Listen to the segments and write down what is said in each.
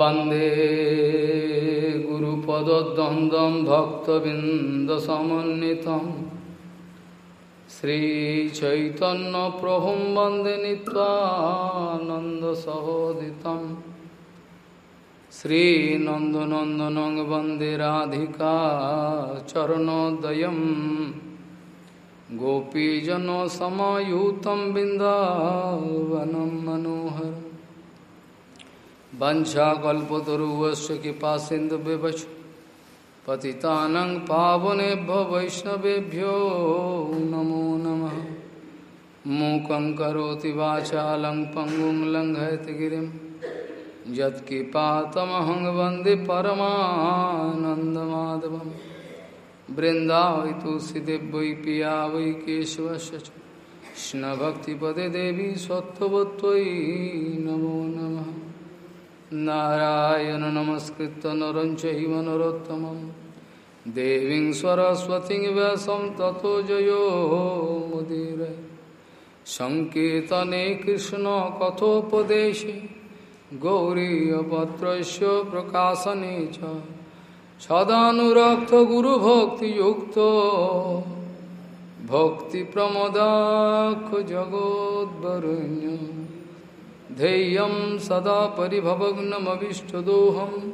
वंदे गुरुपदद्वन्द्वं भक्तबिन्दसमन्वितम् श्रीचैतन्यप्रभुं वंदे नीत्वानन्दसहोदितं श्रीनन्दनन्दनं वंदे राधिका चरणोदयम् गोपीजनसमायुतं बिन्दावनं मनोहरम् वंशाकल्पतरुवश्च कृपा सिंधु विवच पतितानं पावनेभ्य वैष्णवेभ्यो नमो नमः। मूकं करोति वाचालं गिरिं। यत्कृपातमहं वंदे परमानन्दमाधवं वृन्दावै तुलसीदेव वै पिया वै कृष्णभक्तिपदे देवी सत्त्ववत्त्वयि नमो नमः। नारायण नमस्कृत नर चैव नरोत्तमं देवीं सरस्वतीं व्यासं ततो जयो मुदीर। सङ्कीर्तने कृष्णकथोपदेशे गौरीयपत्रस्य प्रकाशने च। सदानुरक्तगुरुभक्तियुक्तो भक्तिप्रमदाख्य जगोद्वरुण्यम् ध्येयं सदा परिभवग्नमविष्टदोहं,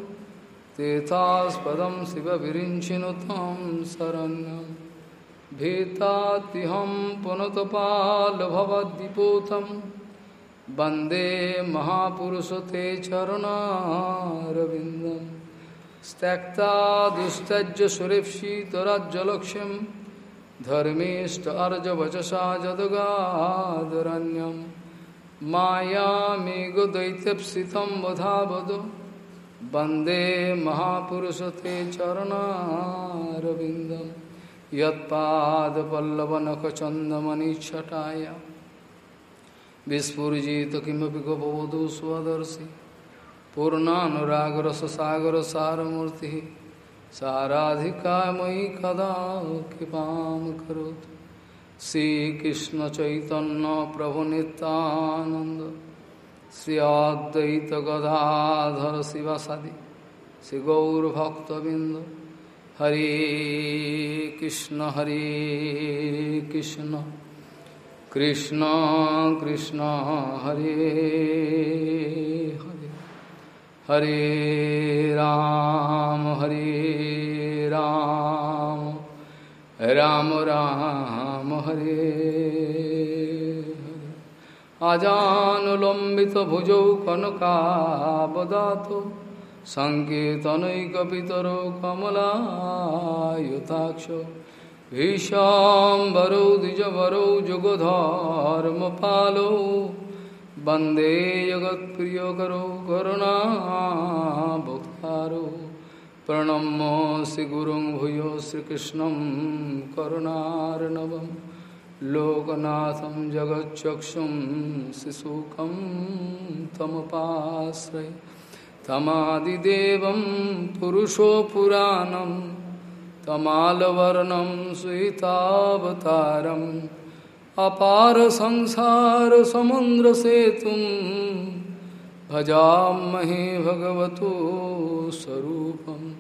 तीर्थास्पदं शिवविरिञ्चिनु तं शरण्यं। भीतातिहं पुनतपालभवद्दिपोतं वंदे महापुरुष ते चरणारविन्दं। त्यक्ता दुस्तज्य सुरेप्सितराज्यलक्ष्यं धर्मीष्ट अर्जवचसा जदगादरण्यम्। मायामेघदैत्यप्सितं वधावद वंदे महापुरुष ते चरणारविन्दं यत्पादपल्लवनखचन्दमनिच्छटाय विस्फुजित किमपि गपवधू स्वदर्शि पूर्णानुरागरससागरसारमूर्तिः। साराधिका मयि कदा कृपां करोतु। श्रीकृष्ण चैतन्य प्रभु नित्यानंद श्री अद्वैत गदाधर शिवासादि श्री गौरभक्तबिंद हरे कृष्ण हरे कृष्ण। कृष्ण कृष्ण, हरे हरे। हरे राम हरे राम। राम राम, हरे। हरे आजानुलम्बित भुजौ कनकावदातो सङ्केतनैकपितरो कमलायुताक्ष। भीषाम्बरौ द्विजवरौ, जुगधर्मपालौ। वंदे जगत्प्रियकरौ, करुणाभुक्तारौ। प्रणम्य श्रीगुरुं भूयो श्रीकृष्णं करुणार्णवं लोकनाथं जगच्चक्षुं शिशुकं तमुपाश्रय। तमादिदेवं पुरुषो पुराणं, तमालवर्णं सुहितावतारम् अपार संसारसमुद्रसेतुं भजामहे भगवतो स्वरूपं।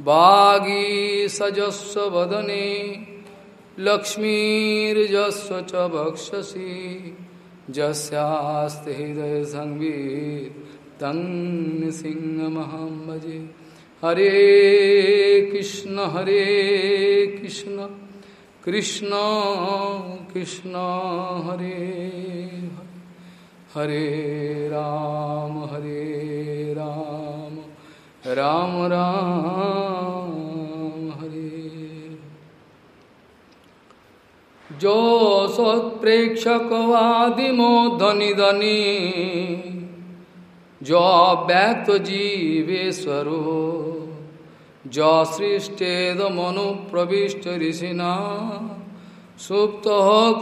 वागीसजस्व वदने, लक्ष्मीर्जस्व च वक्षसि जस्यास्ति हृदयसंवित् तं सिंहमहं भजे। हरे कृष्ण हरे कृष्ण कृष्ण कृष्ण, हरे हरे। राम, हरे राम राम राम, हरे जो सत्प्रेक्षकवादिमो धनी धनी, जो व्यक्त जीवेश्वरो जो सृष्टेद मनु प्रविष्ट ऋषिना, सुप्त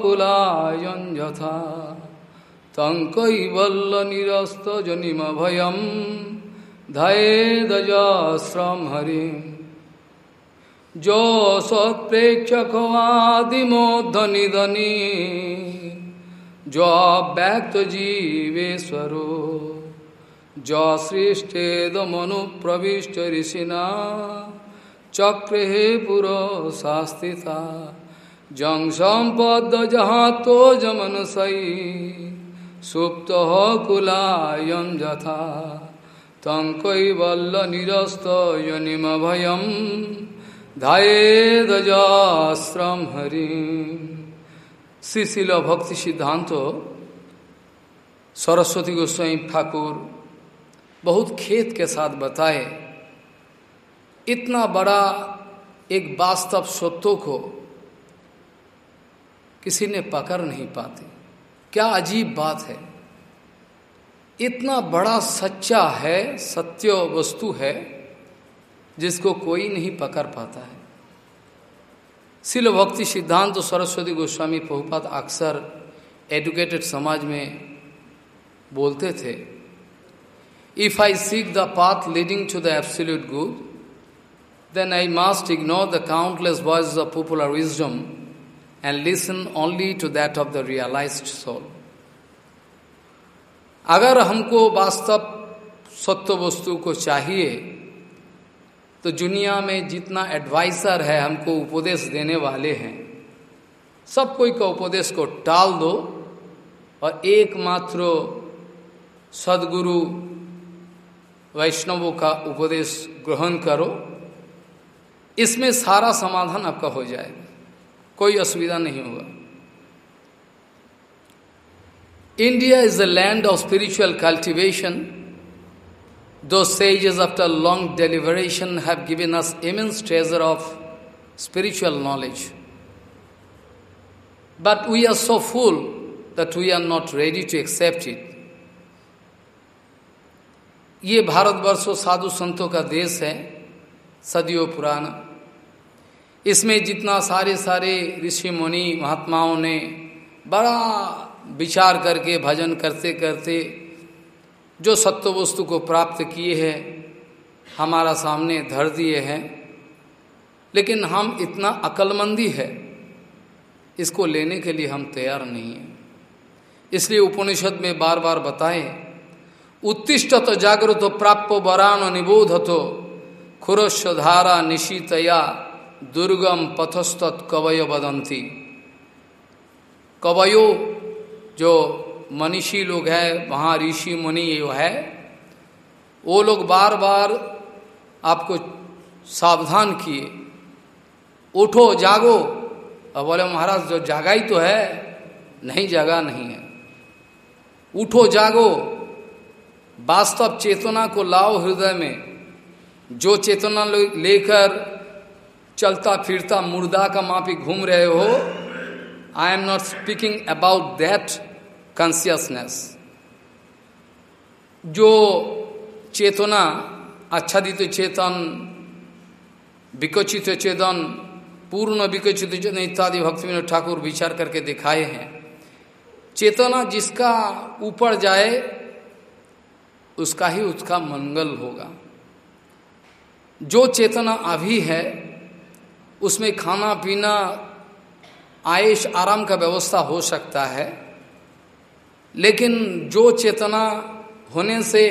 कुलायन यथा तंकैवल्ल निरस्त जनिम भयम। धैदजस्रम हरि। जो सत्प्रेक्षकवादिमो धनी धनी जो व्यक्त जीवेश्वरो जसृष्टेदमनुप्रविष्ट ऋषिना। चक्रे सम्पद जहाँ तो जमन सई सुप्त कुलायम जथा तंकल्ल निरस्त योनिमभयम धाएदजाश्रम हरि। श्रीशील भक्ति सिद्धांत, सरस्वती गोस्वाई ठाकुर बहुत खेत के साथ बताए, इतना बड़ा एक वास्तव सत्यों को किसी ने पकड़ नहीं पाती। क्या अजीब बात है। इतना बड़ा सच्चा है, सत्य वस्तु है, जिसको कोई नहीं पकड़ पाता है। शिल भक्ति सिद्धांत तो सरस्वती गोस्वामी प्रभुपात अक्सर एडुकेटेड समाज में बोलते थे if I seek the path leading to the absolute good then I must ignore the countless voice of popular wisdom and listen only to that of the realised soul अगर हमको वास्तव सत्य वस्तु को चाहिए तो दुनिया में जितना एडवाइसर है, हमको उपदेश देने वाले हैं। सब कोई का उपदेश को टाल दो और एकमात्र सदगुरु वैष्णवों का उपदेश ग्रहण करो। इसमें सारा समाधान आपका हो जाएगा। कोई असुविधा नहीं होगा। India is the land of spiritual cultivation though sages the long deliberation have given us immense treasure of spiritual knowledge but we are so full that we are not ready to accept it ये भारतवर्ष साधु संतों का देश है, सदियों पुराना। इसमें जितना सारे सारे ऋषि मुनि महात्माओं ने बड़ा विचार करके, भजन करते करते जो सत्य वस्तु को प्राप्त किए हैं, हमारा सामने धर दिए हैं। लेकिन हम इतना अकलमंदी है, इसको लेने के लिए हम तैयार नहीं हैं। इसलिए उपनिषद में बार बार बताए उत्तिष्ट तो जागृत प्राप्त वरान निबोध तो धारा निशीतया दुर्गम पथस्त कवय बदंती। कवयो जो मनीषी लोग है, वहाँ ऋषि मुनि जो है, वो लोग बार बार आपको सावधान किए। उठो, जागो। और बोले, महाराज, जो जागा ही तो है, नहीं जागा नहीं है। उठो, जागो। वास्तव चेतना को लाओ हृदय में। जो चेतना लेकर चलता फिरता मुर्दा का माफ़ी घूम रहे हो। I am not speaking about that consciousness जो चेतना, आच्छादित चेतन विकचित चेतन, पूर्ण विकचित चेतन इत्यादि भक्ति विनोद ठाकुर विचार करके दिखाए हैं। चेतना जिसका ऊपर जाए, उसका ही उसका मंगल होगा। जो चेतना अभी है उसमें खाना पीना, आयश आराम का व्यवस्था हो सकता है। लेकिन जो चेतना होने से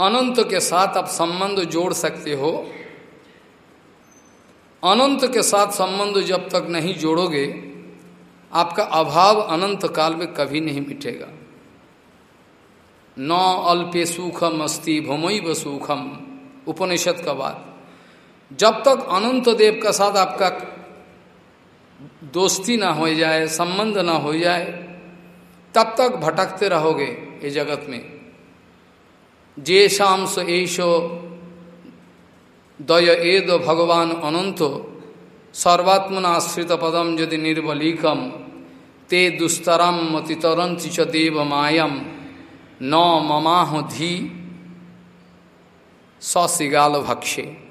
अनंत के साथ आप संबंध जोड़ सकते हो। अनंत के साथ संबंध जब तक नहीं जोड़ोगे, आपका अभाव अनंत काल में कभी नहीं मिटेगा। न अल्पे सुखम अस्ति भूमि सुखम। उपनिषद का बात जब तक अनंत देव का साथ आपका दोस्ती ना हो जाए, संबंध ना हो जाए, तब तक भटकते रहोगे ये जगत में। जे शाम स ऐशो दय एद भगवान अनंतो सर्वात्मनाश्रित पदम यदि निर्बलीकम, ते दुस्तरम मतितरंति च देव मायम, न ममाह धी सिगाल भक्षे।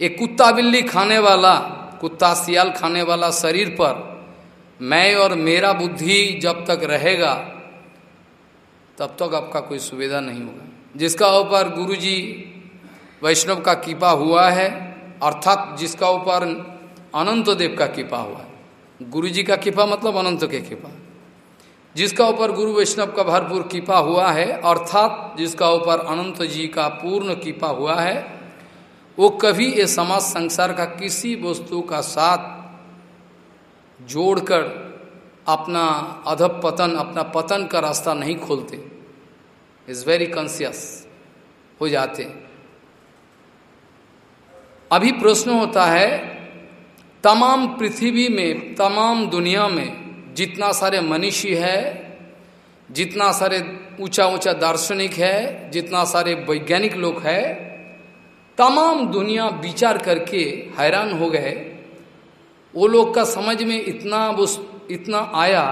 एक कुत्ता बिल्ली खाने वाला, कुत्ता सियाल खाने वाला शरीर पर मैं और मेरा बुद्धि जब तक रहेगा, तब तक आपका कोई सुविधा नहीं होगा। जिसका ऊपर गुरु जी वैष्णव का कृपा हुआ है, अर्थात जिसका ऊपर अनंत देव का कृपा हुआ है। गुरु जी का कृपा मतलब अनंत के कृपा। जिसका ऊपर गुरु वैष्णव का भरपूर कृपा हुआ है, अर्थात जिसका ऊपर अनंत जी का पूर्ण कृपा हुआ है वो कभी ये समाज संसार का किसी वस्तु का साथ जोड़कर अपना अधप पतन, अपना पतन का रास्ता नहीं खोलते। इज़ वेरी कॉन्सियस हो जाते। अभी प्रश्न होता है, तमाम पृथ्वी में, तमाम दुनिया में जितना सारे मनुष्य है, जितना सारे ऊँचा ऊँचा दार्शनिक है, जितना सारे वैज्ञानिक लोग है तमाम दुनिया विचार करके हैरान हो गए। वो लोग का समझ में इतना वो इतना आया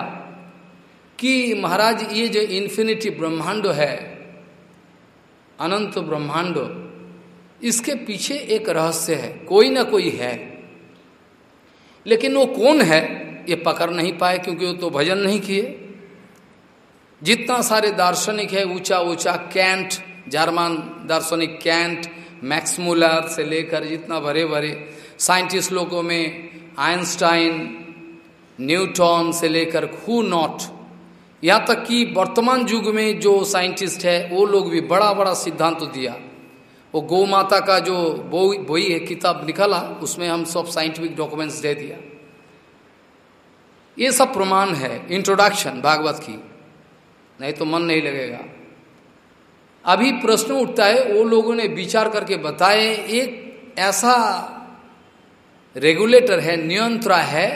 कि महाराज, ये जो इन्फिनिटी ब्रह्मांड है, अनंत ब्रह्मांड, इसके पीछे एक रहस्य है, कोई ना कोई है। लेकिन वो कौन है, ये पकड़ नहीं पाए क्योंकि वो तो भजन नहीं किए। जितना सारे दार्शनिक है ऊँचा ऊँचा कैंट, जर्मन दार्शनिक कैंट मैक्समुलर से लेकर जितना भरे भरे साइंटिस्ट लोगों में, आइंस्टाइन, न्यूटॉन से लेकर हु नॉट, यहाँ तक कि वर्तमान युग में जो साइंटिस्ट है, वो लोग भी बड़ा बड़ा सिद्धांत तो दिया। वो गौ माता का जो बोई बोई है किताब निकाला, उसमें हम सब साइंटिफिक डॉक्यूमेंट्स दे दिया। ये सब प्रमाण है, इंट्रोडक्शन, भागवत की। नहीं तो मन नहीं लगेगा। अभी प्रश्न उठता है, वो लोगों ने विचार करके बताए, एक ऐसा रेगुलेटर है नियंत्रण है,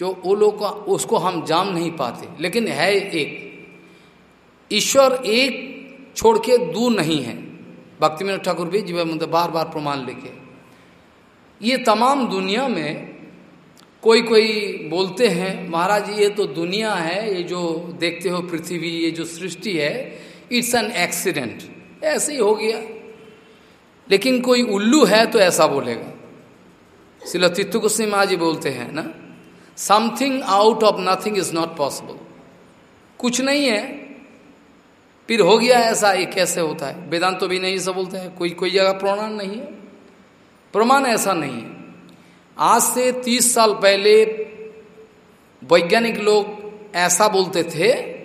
जो वो लोग उसको हम जान नहीं पाते, लेकिन है एक। ईश्वर एक छोड़ के दूर नहीं है। भक्ति में ठाकुर भी जीवन मतलब बार बार प्रमाण लेके ये तमाम दुनिया में कोई कोई बोलते हैं, महाराज ये तो दुनिया है, ये जो देखते हो पृथ्वी, ये जो सृष्टि है इट्स एन एक्सीडेंट। ऐसे ही हो गया। लेकिन कोई उल्लू है तो ऐसा बोलेगा। सिला तित्तु गोस्वी जी बोलते हैं ना something out of nothing is not possible कुछ नहीं है। फिर हो गया ऐसा, ये कैसे होता है? वेदांत तो भी नहीं सब बोलते हैं। कोई कोई जगह प्रमाण नहीं है। प्रमाण ऐसा नहीं है। आज से तीस साल पहले वैज्ञानिक लोग ऐसा बोलते थे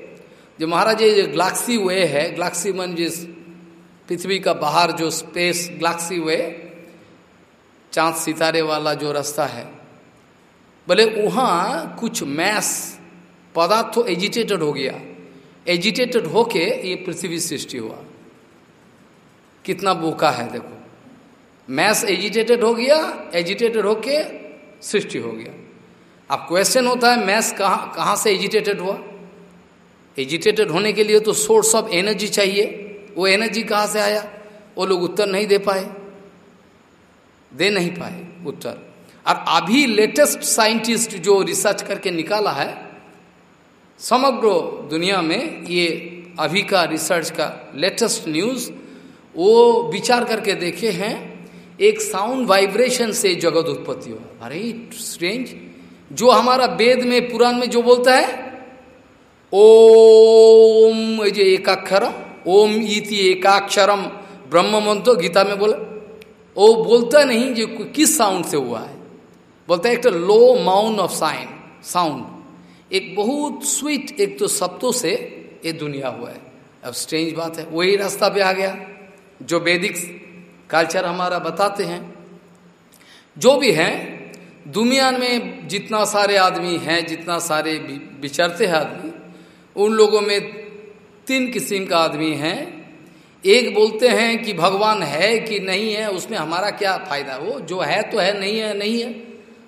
जो महाराज ये ग्लाक्सी वे है, ग्लाक्सी मन जिस पृथ्वी का बाहर जो स्पेस ग्लाक्सी वे, चाँद सितारे वाला जो रास्ता है, बोले वहाँ कुछ मैस पदार्थ एजिटेटेड हो गया। एजिटेटेड होके ये पृथ्वी सृष्टि हुआ। कितना बोका है देखो। मैस एजिटेटेड हो गया, एजिटेटेड होके सृष्टि हो गया। अब क्वेश्चन होता है मैस कहाँ कहाँ से एजिटेटेड हुआ? एजिटेटेड होने के लिए तो सोर्स ऑफ़ एनर्जी चाहिए। वो एनर्जी कहाँ से आया? वो लोग उत्तर नहीं दे पाए। दे नहीं पाए उत्तर। और अभी लेटेस्ट साइंटिस्ट जो रिसर्च करके निकाला है, समग्र दुनिया में ये अभी का रिसर्च का लेटेस्ट न्यूज़ वो विचार करके देखे हैं, एक साउंड वाइब्रेशन से जगत उत्पत्ति हो। अरे स्ट्रेंज जो हमारा वेद में, पुराण में जो बोलता है ओम जो एकाक्षरम ओम इति एकाक्षरम ब्रह्म मंत्र गीता में बोला। वो बोलता नहीं जो किस साउंड से हुआ है? बोलता है एक तो लो माउंड ऑफ़ साइन साउंड एक बहुत स्वीट एक तो शब्दों से ये दुनिया हुआ है। अब स्ट्रेंज बात है, वही रास्ता पे आ गया। जो वैदिक कल्चर हमारा बताते हैं, जो भी है, दुनिया में जितना सारे आदमी हैं, जितना सारे विचरते हैं आदमी उन लोगों में तीन किस्म का आदमी हैं। एक बोलते हैं कि भगवान है कि नहीं है, उसमें हमारा क्या फ़ायदा? वो जो है तो है, नहीं है नहीं है।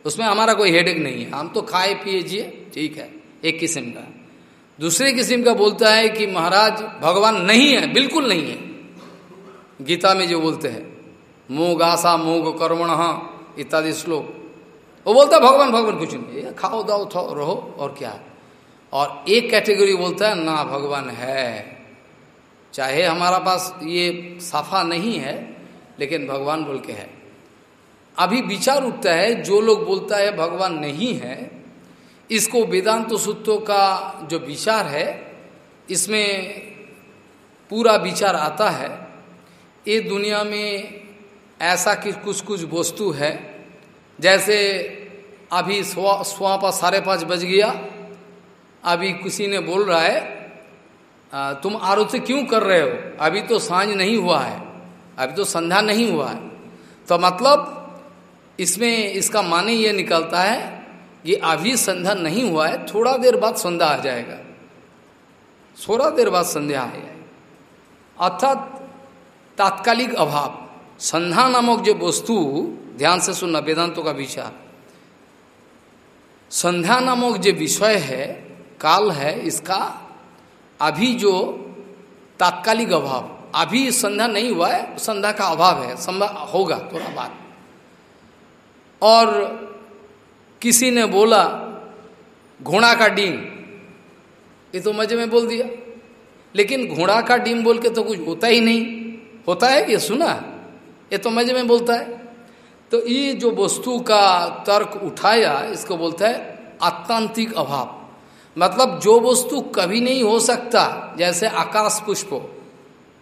उसमें हमारा कोई हेडेक नहीं है। हम तो खाए, पिए, जिए, ठीक है, एक किस्म का। दूसरे किस्म का बोलता है कि महाराज, भगवान नहीं है, बिल्कुल नहीं है। गीता में जो बोलते हैं, मोग आशा, मोग कर्मण इत्यादि श्लोक। वो बोलता है, भगवान भगवान, कुछ नहीं खाओ, दाओ थो रहो, और क्या है? और एक कैटेगरी बोलता है, ना भगवान है। चाहे हमारा पास ये साफा नहीं है, लेकिन भगवान बोल के है। अभी विचार उठता है, जो लोग बोलता है, भगवान नहीं है, इसको वेदांत सूत्रों का जो विचार है, इसमें पूरा विचार आता है। ये दुनिया में ऐसा कि कुछ कुछ वस्तु है, जैसे अभी स्वा पर साढ़े पाँच बज गया अभी किसी ने बोल रहा है तुम आरोती क्यों कर रहे हो? अभी तो साँझ नहीं हुआ है। अभी तो संध्या नहीं हुआ है। तो मतलब इसमें इसका माने ये निकलता है कि अभी संध्या नहीं हुआ है, थोड़ा देर बाद संध्या आ जाएगा। थोड़ा देर बाद संध्या आ जाएगा। अर्थात तात्कालिक अभाव। संध्या नामक जो वस्तु, ध्यान से सुनना, वेदांतों का विचार। संध्या नामक जो विषय है काल है, इसका अभी जो तात्कालिक अभाव, अभी संध्या नहीं हुआ है, संध्या का अभाव है संभव होगा थोड़ा बाद। और किसी ने बोला, घोड़ा का डीम, ये तो मज़े में बोल दिया। लेकिन घोड़ा का डीम बोल के तो कुछ होता ही नहीं। होता है, ये सुना ये तो मज़े में बोलता है। तो ये जो वस्तु का तर्क उठाया, इसको बोलता है आत्तांतिक अभाव। मतलब जो वस्तु कभी नहीं हो सकता, जैसे आकाश पुष्प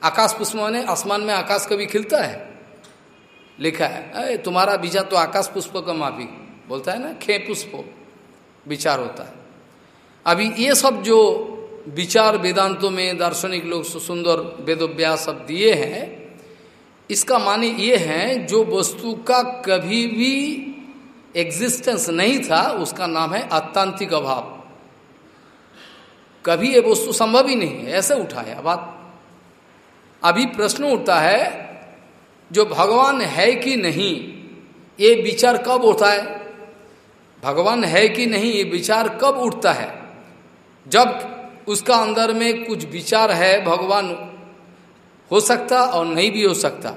आकाश पुष्प माने आसमान में आकाश कभी खिलता है? लिखा है, अरे, तुम्हारा बीजा तो आकाश पुष्प का माफ़ी। बोलता है ना खे पुष्प विचार होता है। अभी ये सब जो विचार वेदांतों में दार्शनिक लोग सुंदर वेदोव्यास सब दिए हैं, इसका माने ये है, जो वस्तु का कभी भी एग्जिस्टेंस नहीं था, उसका नाम है अतांतिक अभाव। कभी ये वस्तु संभव ही नहीं है। ऐसे उठाया बात। अभी प्रश्न उठता है, जो भगवान है कि नहीं, ये विचार कब होता है? भगवान है कि नहीं, ये विचार कब उठता है? जब उसका अंदर में कुछ विचार है, भगवान हो सकता और नहीं भी हो सकता,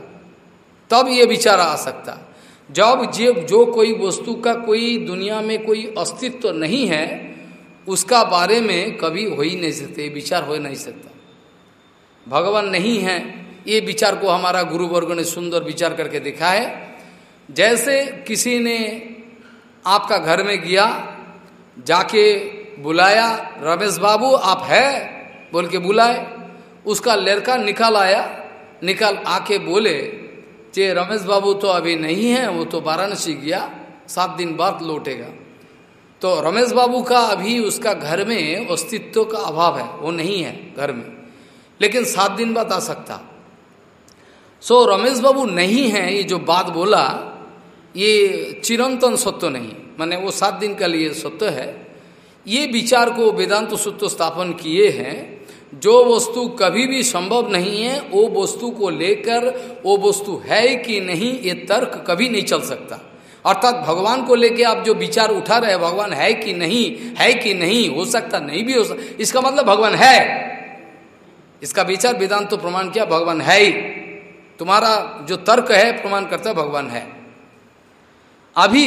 तब ये विचार आ सकता। जब जे जो कोई वस्तु का कोई दुनिया में कोई अस्तित्व नहीं है उसका बारे में कभी हो ही नहीं सकते विचार हो नहीं सकता। भगवान नहीं है, ये विचार को हमारा गुरु वर्ग ने सुंदर विचार करके दिखा है। जैसे किसी ने आपका घर में गया, जाके बुलाया, रमेश बाबू, आप है? बोल के बुलाए। उसका लड़का निकल आया, निकल आके बोले चे रमेश बाबू तो अभी नहीं है, वो तो वाराणसी गया, सात दिन बाद लौटेगा। तो रमेश बाबू का अभी उसका घर में अस्तित्व का अभाव है, वो नहीं है घर में। लेकिन सात दिन बाद आ सकता। सो रमेश बाबू नहीं है, ये जो बात बोला, ये चिरंतन सत्य नहीं। माने वो सात दिन का लिए सत्य है। ये विचार को वेदांत सूत्र स्थापन किए हैं, जो वस्तु कभी भी संभव नहीं है, वो वस्तु को लेकर, वो वस्तु है कि नहीं, ये तर्क कभी नहीं चल सकता। अर्थात भगवान को लेके आप जो विचार उठा रहे भगवान है कि नहीं, है कि नहीं, हो सकता, नहीं भी हो सकता इसका मतलब भगवान है। इसका विचार वेदांत तो प्रमाण किया, भगवान है ही। तुम्हारा जो तर्क है, प्रमाण करता भगवान है। अभी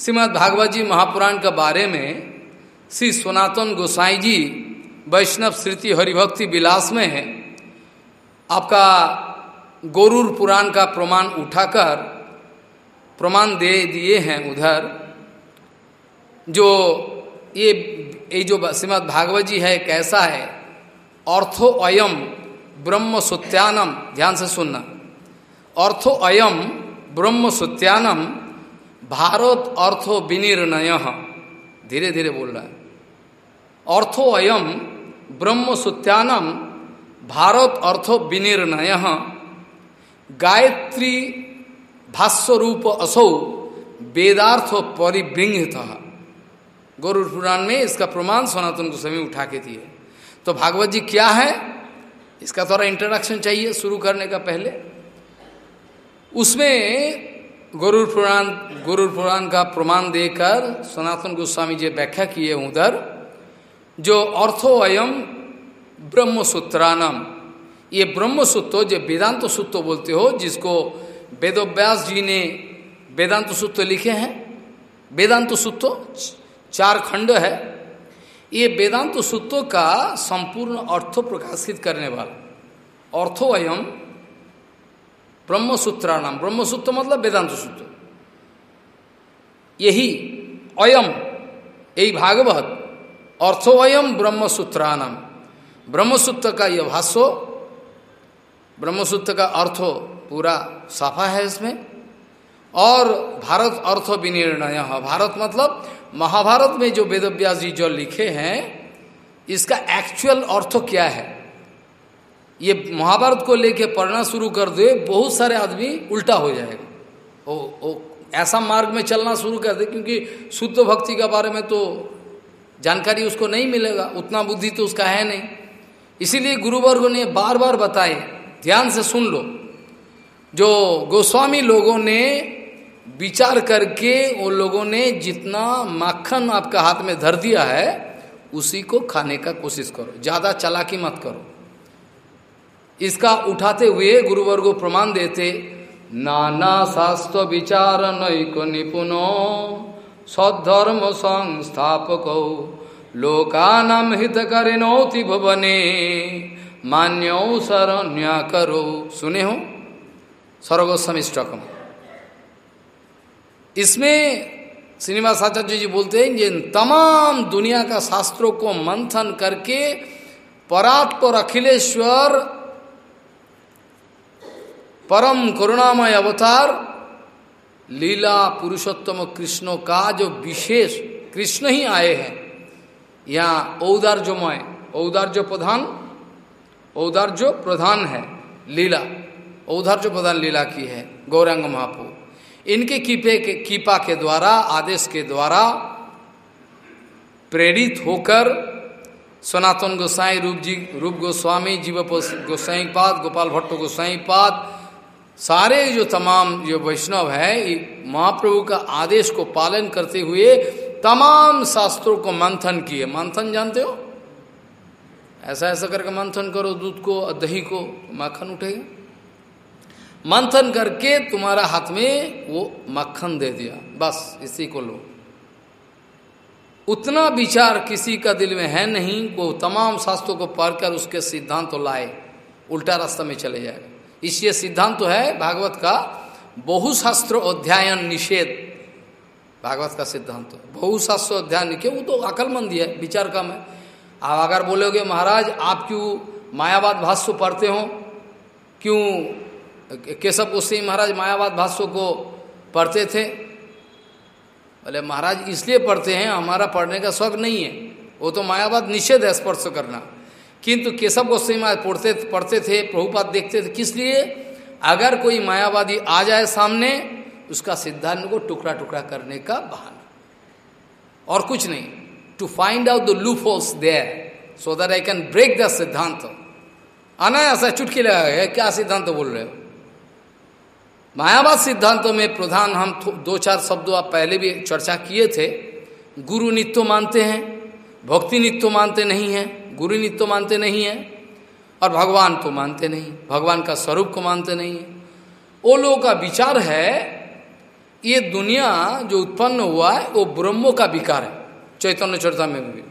श्रीमद भागवत जी महापुराण के बारे में श्री सनातन गोसाई जी वैष्णव स्मृति हरिभक्ति विलास में है आपका गोरूर पुराण का प्रमाण उठाकर प्रमाण दे दिए हैं उधर, जो ये ये जो श्रीमद भागवत जी है, कैसा है? अर्थो अयम ब्रह्म सुत्यानम, ध्यान से सुनना। अर्थो अयम ब्रह्म सुत्यानम भारत अर्थो विनिर्णय। धीरे धीरे बोल रहा है। अर्थो अयम ब्रह्म सुत्यानम भारत अर्थो विनिर्णय। गायत्री भाष्य रूप असौ वेदार्थ परिवृंगित गौर पुराण में इसका प्रमाण सनातन गोस्वामी उठा के दिए। तो भागवत जी क्या है? इसका थोड़ा इंट्रोडक्शन चाहिए शुरू करने का पहले। उसमें गुरु पुराण गुरु पुराण का प्रमाण देकर सनातन गोस्वामी जी व्याख्या किए उधर, जो अर्थो अयम ब्रह्म सूत्रानम ये ब्रह्म सूत्र जो वेदांत सूत्र बोलते हो, जिसको वेदोव्यास जी ने वेदांत सूत्र लिखे हैं। वेदांत सूत्र चार खंड है। ये वेदांत सूत्रों का संपूर्ण अर्थ प्रकाशित करने वाला। अर्थो अयम ब्रह्म सूत्राणाम ब्रह्म सूत्र मतलब वेदांत सूत्र। यही अयम, यही भागवत। अर्थो अयम ब्रह्म सूत्राणाम ब्रह्मसूत्र का यह भाष्य ब्रह्मसूत्र का अर्थ पूरा साफा है इसमें। और भारत अर्थ विनिर्णय भारत मतलब महाभारत में जो वेदव्यास जी जो लिखे हैं इसका एक्चुअल अर्थ क्या है? ये महाभारत को लेके पढ़ना शुरू कर दे बहुत सारे आदमी उल्टा हो जाएगा। ओ, ओ ऐसा मार्ग में चलना शुरू कर दे क्योंकि शुद्ध भक्ति के बारे में तो जानकारी उसको नहीं मिलेगा उतना बुद्धि तो उसका है नहीं। इसीलिए गुरुवर्ग ने बार बार बताए ध्यान से सुन लो। जो गोस्वामी लोगों ने विचार करके उन लोगों ने जितना माखन आपका हाथ में धर दिया है, उसी को खाने का कोशिश करो। ज़्यादा चलाकी मत करो। इसका उठाते हुए गुरुवर को प्रमाण देते, नाना शास्त्र विचार नैक निपुनो सद्धर्म संस्थापक लोकानाम हित करिनौति भवने मान्यो शरण्या करो सुने हो? सर्वोत्सम इसमें श्रीनिवास आचार्य जी बोलते हैं जिन तमाम दुनिया का शास्त्रों को मंथन करके परात पर अखिलेश्वर परम करुणामय अवतार, लीला पुरुषोत्तम कृष्ण का जो विशेष कृष्ण ही आए हैं। यहाँ औदार्यमय औदार्य प्रधान औदार्य प्रधान है, लीला औदार्य प्रधान लीला की है, गौरंग महापू, इनके कीपे के, कीपा के द्वारा, आदेश के द्वारा प्रेरित होकर सनातन गोसाई, रूप जी, रूप गोस्वामी, जीव गोसाई पाद, गोपाल भट्ट गोसाई पाद, सारे जो तमाम जो वैष्णव है महाप्रभु का आदेश को पालन करते हुए तमाम शास्त्रों को मंथन किए। मंथन जानते हो? ऐसा ऐसा करके मंथन करो दूध को और दही को मक्खन उठेगा। मंथन करके तुम्हारा हाथ में वो मक्खन दे दिया। बस, इसी को लो। उतना विचार किसी का दिल में है नहीं, वो तमाम शास्त्रों को पढ़कर उसके सिद्धांत तो लाए, उल्टा रास्ता में चले जाएगा इसलिए सिद्धांत तो है भागवत का बहुशास्त्र अध्ययन निषेध। भागवत का सिद्धांत। तो बहुशास्त्र अध्ययन निषेध वो तो अकलमंदी है, विचार कम है। आप अगर बोलोगे, महाराज, आप क्यों मायावाद भाष्य पढ़ते हो? क्यों केशव गोस्वी महाराज मायावाद भाष्य को पढ़ते थे? बोले, महाराज, इसलिए पढ़ते हैं, हमारा पढ़ने का शौक नहीं है। वो तो मायावाद निषेध है स्पर्श करना। किंतु केशव गोस्वामी महाराज पढ़ते पढ़ते थे प्रभुपात देखते थे, किस लिए? अगर कोई मायावादी आ जाए सामने, उसका सिद्धांत को टुकड़ा टुकड़ा करने का बहाना। और कुछ नहीं। To find out the loopholes there so that I can break the सिद्धांत आना ऐसा चुटकी लगा क्या सिद्धांत बोल रहे हो मायावाद सिद्धांतों में प्रधान हम दो चार शब्दों आप पहले भी चर्चा किए थे गुरु नित्य मानते हैं भक्ति नित्य मानते नहीं हैं गुरु नित्य मानते नहीं है और भगवान को मानते नहीं भगवान का स्वरूप को मानते नहीं है वो लोगों का विचार है ये दुनिया जो उत्पन्न हुआ है वो ब्रह्मो का विकार है चैतन्य चर्चा में भी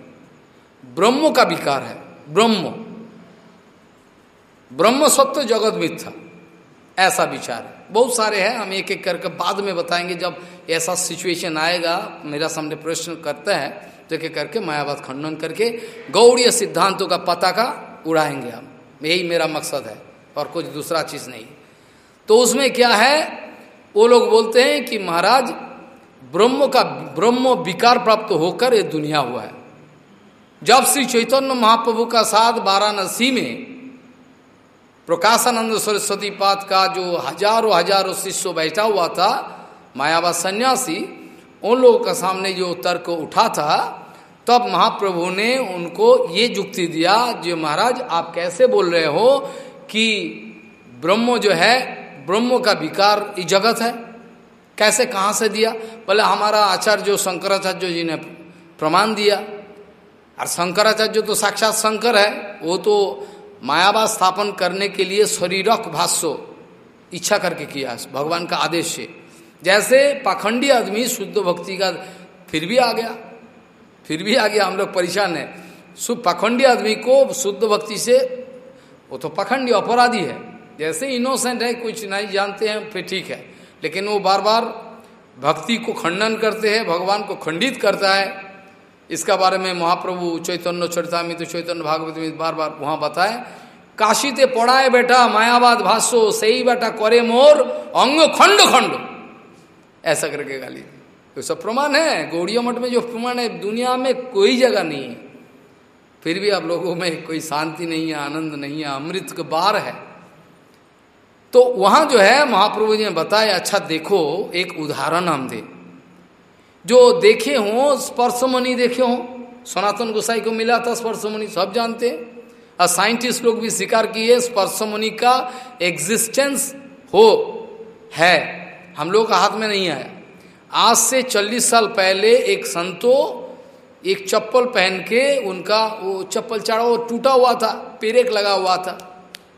ब्रह्म का विकार है। ब्रह्म। ब्रह्म सत्य जगत मिथ्या। ऐसा विचार है। बहुत सारे हैं, हम एक एक करके बाद में बताएँगे। जब ऐसा सिचुएशन आएगा, मेरा सामने प्रश्न करते हैं तो एक करके मायावाद खंडन करके गौड़ीय सिद्धांतों का पता का उड़ाएँगे हम। यही मेरा मकसद है, और कुछ दूसरा चीज़ नहीं। तो उसमें क्या है? वो लोग बोलते हैं कि महाराज ब्रह्म का, ब्रह्म विकार प्राप्त होकर ये दुनिया हुआ है। जब श्री चैतन्य महाप्रभु का साथ वाराणसी में प्रकाशानंद सरस्वती पाद का जो हज़ारों हज़ारों शिष्य बैठा हुआ था मायावाद सन्यासी, उन लोगों का सामने जो तर्क उठा था, तब महाप्रभु ने उनको ये जुक्ति दिया, जो महाराज, आप कैसे बोल रहे हो कि ब्रह्म जो है, ब्रह्म का विकार जगत है? कैसे, कहाँ से दिया? बोले, हमारा आचार्य जो शंकराचार्य जी ने प्रमाण दिया। और शंकराचार्य तो साक्षात शंकर है, वो तो मायावाद स्थापन करने के लिए शरीरक भाष्य इच्छा करके किया भगवान का आदेश से। जैसे पाखंडी आदमी शुद्ध भक्ति का, फिर भी आ गया, फिर भी आ गया, हम लोग परेशान है। पाखंडी आदमी को शुद्ध भक्ति से, वो तो पाखंडी अपराधी है। जैसे इनोसेंट है, कुछ नहीं जानते हैं, फिर ठीक है। लेकिन वो बार बार भक्ति को खंडन करते हैं, भगवान को खंडित करता है। इसका बारे में महाप्रभु चैतन्य चरितामित तो चैतन्य भागवत में बार बार वहाँ बताए। काशी काशीते पढ़ाए बेटा, मायावाद भाष्यो सही बेटा करे मोर, अंग खंड खंड। ऐसा करके गाली। तो सब प्रमाण है। गौड़िया मठ में जो प्रमाण है, दुनिया में कोई जगह नहीं है। फिर भी आप लोगों में कोई शांति नहीं है, आनंद नहीं है, अमृत का बार है। तो वहाँ जो है महाप्रभु जी ने बताया अच्छा देखो, एक उदाहरण हम दे। जो देखे हो स्पर्शमणि देखे हो, सनातन गोसाई को मिला था स्पर्शमणि सब जानते और साइंटिस्ट लोग भी स्वीकार किए स्पर्शमणि का एग्जिस्टेंस हो, है। हम लोग का हाथ में नहीं आया। आज से चालीस साल पहले एक संतो, एक चप्पल पहन के उनका वो चप्पल चारों ओर टूटा हुआ था, पेरेक लगा हुआ था।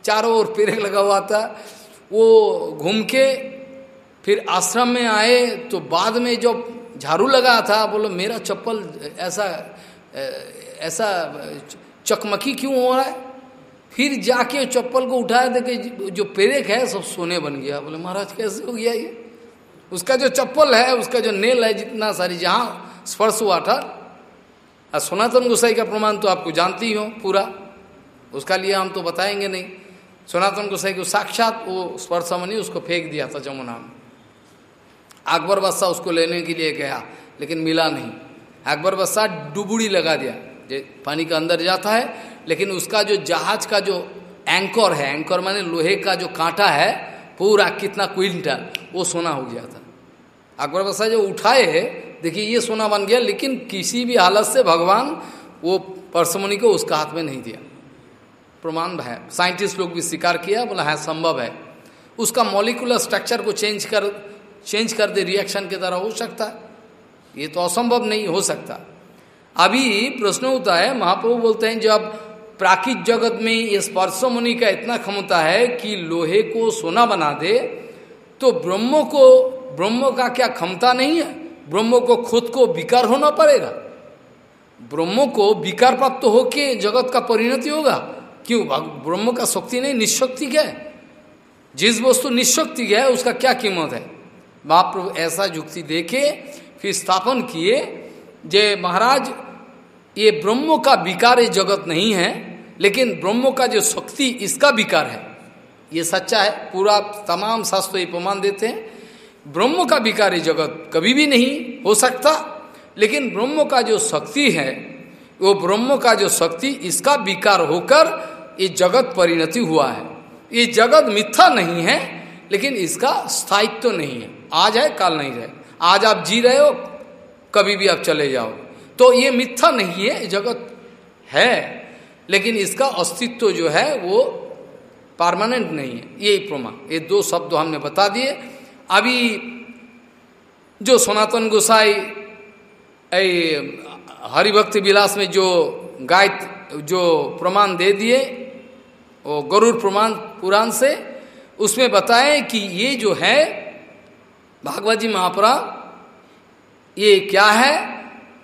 चारों ओर पेरेक लगा हुआ था। वो घूम के फिर आश्रम में आए तो बाद में जो झाड़ू लगा था, बोलो, मेरा चप्पल ऐसा ऐसा चकमकी क्यों हो रहा है? फिर जाके चप्पल को उठाया देखे जो पेरेक है, सब सोने बन गया। बोले, महाराज, कैसे हो गया ये? उसका जो चप्पल है, उसका जो नेल है, जितना सारी जहाँ स्पर्श हुआ था। और सनातन गोसाई का प्रमाण तो आपको जानती हो पूरा। उसका लिए हम तो बताएँगे नहीं। सनातन गोसाई को साक्षात वो स्पर्शमणि उसको फेंक दिया था जमुना में। अकबर बादशाह उसको लेने के लिए गया, लेकिन मिला नहीं। अकबर बादशाह डुबुड़ी लगा दिया पानी के अंदर जाता है, लेकिन उसका जो जहाज़ का जो एंकर है, एंकर माने लोहे का जो कांटा है, पूरा कितना क्विंटल, वो सोना हो गया था। अकबर बादशाह जो उठाए है, देखिए ये सोना बन गया, लेकिन किसी भी हालत से भगवान वो परसमणि को उसका हाथ में नहीं दिया। प्रमाण है। साइंटिस्ट लोग भी स्वीकार किया बोला है हाँ, संभव है। उसका मॉलिकुलर स्ट्रक्चर को चेंज कर चेंज कर दे रिएक्शन के तरह हो सकता। है ये तो असंभव नहीं हो सकता। अभी प्रश्न होता है महाप्रभु बोलते हैं जब प्राकृत जगत में ये स्पर्शो मुनि का इतना क्षमता है कि लोहे को सोना बना दे तो ब्रह्म को ब्रह्म का क्या क्षमता नहीं है? ब्रह्म को खुद को विकार होना पड़ेगा। ब्रह्म को विकार प्राप्त होके जगत का परिणति होगा। क्यों? ब्रह्म का शक्ति नहीं, निशक्ति क्या है? जिस वस्तु निशक्ति है, उसका क्या कीमत है? महाप्रभु ऐसा युक्ति देखे, फिर स्थापन किए, जे महाराज, ये ब्रह्म का विकार जगत नहीं है, लेकिन ब्रह्म का जो शक्ति, इसका विकार है। ये सच्चा है, पूरा तमाम शास्त्र ये प्रमाण देते हैं। ब्रह्म का विकार जगत कभी भी नहीं हो सकता, लेकिन ब्रह्म का जो शक्ति है, वो ब्रह्म का जो शक्ति, इसका विकार होकर ये जगत परिणति हुआ है। ये जगत मिथ्या नहीं है, लेकिन इसका स्थायित्व तो नहीं है। आज है, कल नहीं रहे आज आप जी रहे हो, कभी भी आप चले जाओ। तो ये मिथ्या नहीं है जगत है, लेकिन इसका अस्तित्व तो जो है, वो परमानेंट नहीं है। यही प्रमाण। ये दो शब्द हमने बता दिए। अभी जो सनातन गोसाई हरिभक्ति विलास में जो गाय जो प्रमाण दे दिए वो गरुड़ प्रमाण, पुराण से उसमें बताए कि ये जो है, भागवत जी महापुरा, ये क्या है?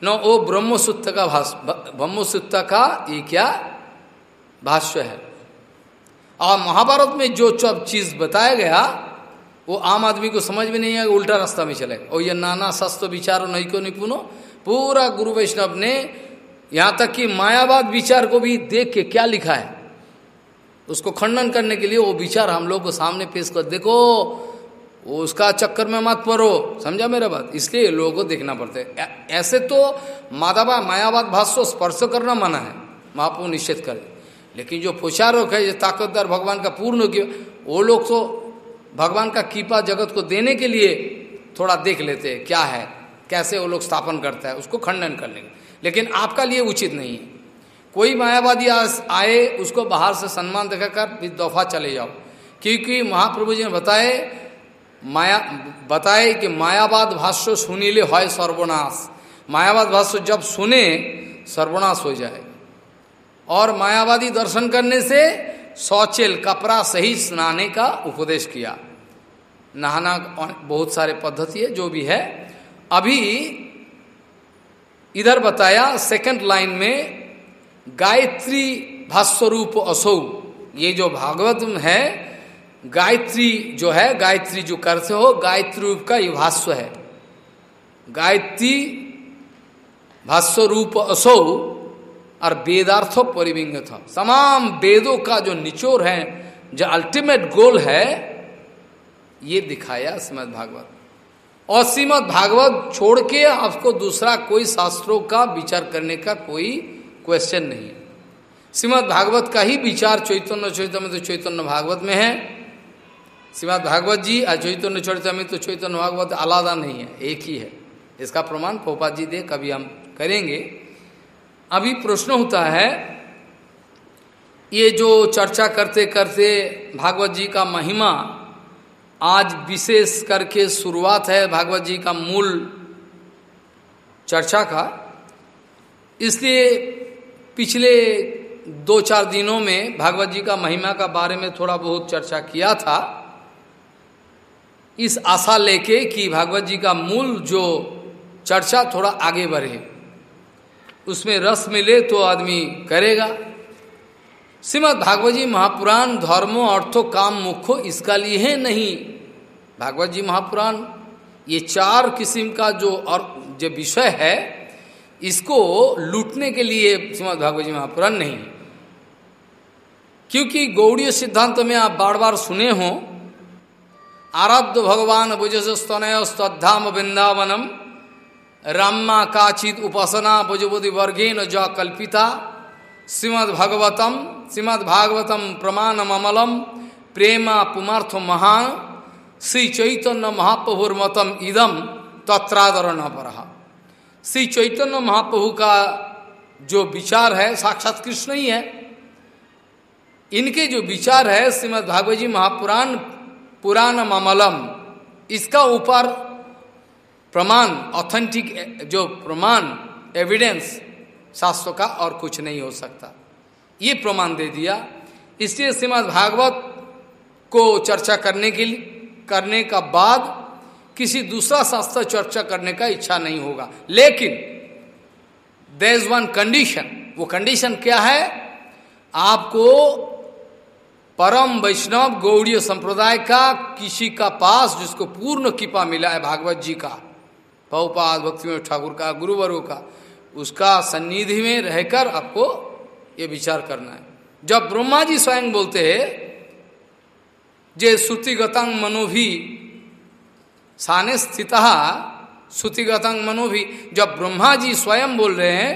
न वो ब्रह्मसूत्र का भाष ब्रह्मसूत्र का ये क्या भाष्य है? और महाभारत में जो सब चीज़ बताया गया, वो आम आदमी को समझ में नहीं आएगा उल्टा रास्ता में चलेगा और ये नाना शस्त्र विचारो नहीं को निपुणो पूरा गुरु वैष्णव ने यहाँ तक कि मायावाद विचार को भी देख के क्या लिखा है? उसको खंडन करने के लिए वो विचार हम लोग को सामने पेश कर, देखो, वो उसका चक्कर में मत पड़ो। समझा मेरा बात? इसलिए लोगों को देखना पड़ता है। ऐसे तो माधवा मायावाद भाष्य स्पर्श करना मना है। महापू निश्चित करे। लेकिन जो प्रचारक है जो ताकतदार भगवान का पूर्ण वो लोग तो भगवान का कीपा जगत को देने के लिए थोड़ा देख लेते हैं, क्या है, कैसे वो लोग स्थापन करता है, उसको खंडन कर लेंगे लेकिन आपका लिए उचित नहीं है। कोई मायावादी आए, उसको बाहर से सम्मान दिखाकर दफ़ा चले जाओ। क्योंकि महाप्रभु जी ने बताए, माया, बताए कि मायावाद भाष्य सुनीले है सर्वनाश। मायावाद भाष्य जब सुने, सर्वनाश हो जाए। और मायावादी दर्शन करने से सौचेल कपड़ा सही स्नाने का उपदेश किया। नहाना बहुत सारे पद्धति है, जो भी है। अभी इधर बताया सेकंड लाइन में गायत्री भास्वरूप असौ। ये जो भागवत है, गायत्री जो है, गायत्री जो कर से हो, गायत्री रूप का ये भाष्य है। गायत्री भाष्य रूप असौ और वेदार्थ परिविंग था। तमाम वेदों का जो निचोर है, जो अल्टीमेट गोल है, ये दिखाया श्रीमद भागवत। श्रीमद भागवत छोड़ के आपको दूसरा कोई शास्त्रों का विचार करने का कोई क्वेश्चन नहीं श्रीमद भागवत का ही विचार चैतन्य चैतन्य तो चैतन्य भागवत में है। श्रीमद भागवत जी और चैतन्य चैतन्य तो चैतन्य भागवत आलादा नहीं है, एक ही है। इसका प्रमाण पोपा जी दे, कभी हम करेंगे। अभी प्रश्न होता है, ये जो चर्चा करते करते भागवत जी का महिमा आज विशेष करके शुरुआत है भागवत जी का मूल चर्चा का, इसलिए पिछले दो चार दिनों में भागवत जी का महिमा का बारे में थोड़ा बहुत चर्चा किया था। इस आशा लेके कि भागवत जी का मूल जो चर्चा थोड़ा आगे बढ़े। उसमें रस मिले तो आदमी करेगा। श्रीमद भागवत जी महापुराण धर्मो अर्थो काम मुखो इसका लिए है नहीं। भागवत जी महापुराण ये चार किस्म का जो और जो विषय है इसको लूटने के लिए श्रीमद भागवत जी महापुराण नहीं। क्योंकि गौड़ीय सिद्धांत में आप बार बार सुने हो, आराध्य भगवान भुजस्तनय स्तधाम वृंदावनम रामा काचित उपासना भुजबुद्धि वर्गेन ज कल्पिता, श्रीमद भगवतम, श्रीमद भागवतम प्रमाण अमलम प्रेमा पुमार्थ महान, श्री चैतन्य महाप्रभुर्मतम इदम तत्रादरण पर श्री चैतन्य महाप्रभु का जो विचार है, साक्षात कृष्ण ही है। इनके जो विचार है, श्रीमद भागवत जी महापुराण, पुराण अमलम इसका ऊपर प्रमाण ऑथेंटिक जो प्रमाण एविडेंस शास्त्रों का और कुछ नहीं हो सकता। ये प्रमाण दे दिया। इसलिए श्रीमद भागवत को चर्चा करने के लिए, करने का बाद किसी दूसरा शास्त्र चर्चा करने का इच्छा नहीं होगा। लेकिन देर इज़ वन कंडीशन वो कंडीशन क्या है? आपको परम वैष्णव गौड़ीय संप्रदाय का किसी का पास जिसको पूर्ण कृपा मिला है भागवत जी का, बहुपाद भक्ति में ठाकुर का, गुरुवरों का, उसका सन्निधि में रहकर आपको ये विचार करना है। जब ब्रह्मा जी स्वयं बोलते हैं, जे श्रुतिगतंग मनोभी साने स्थित श्रुतिगतंग मनोभी जब ब्रह्मा जी स्वयं बोल रहे हैं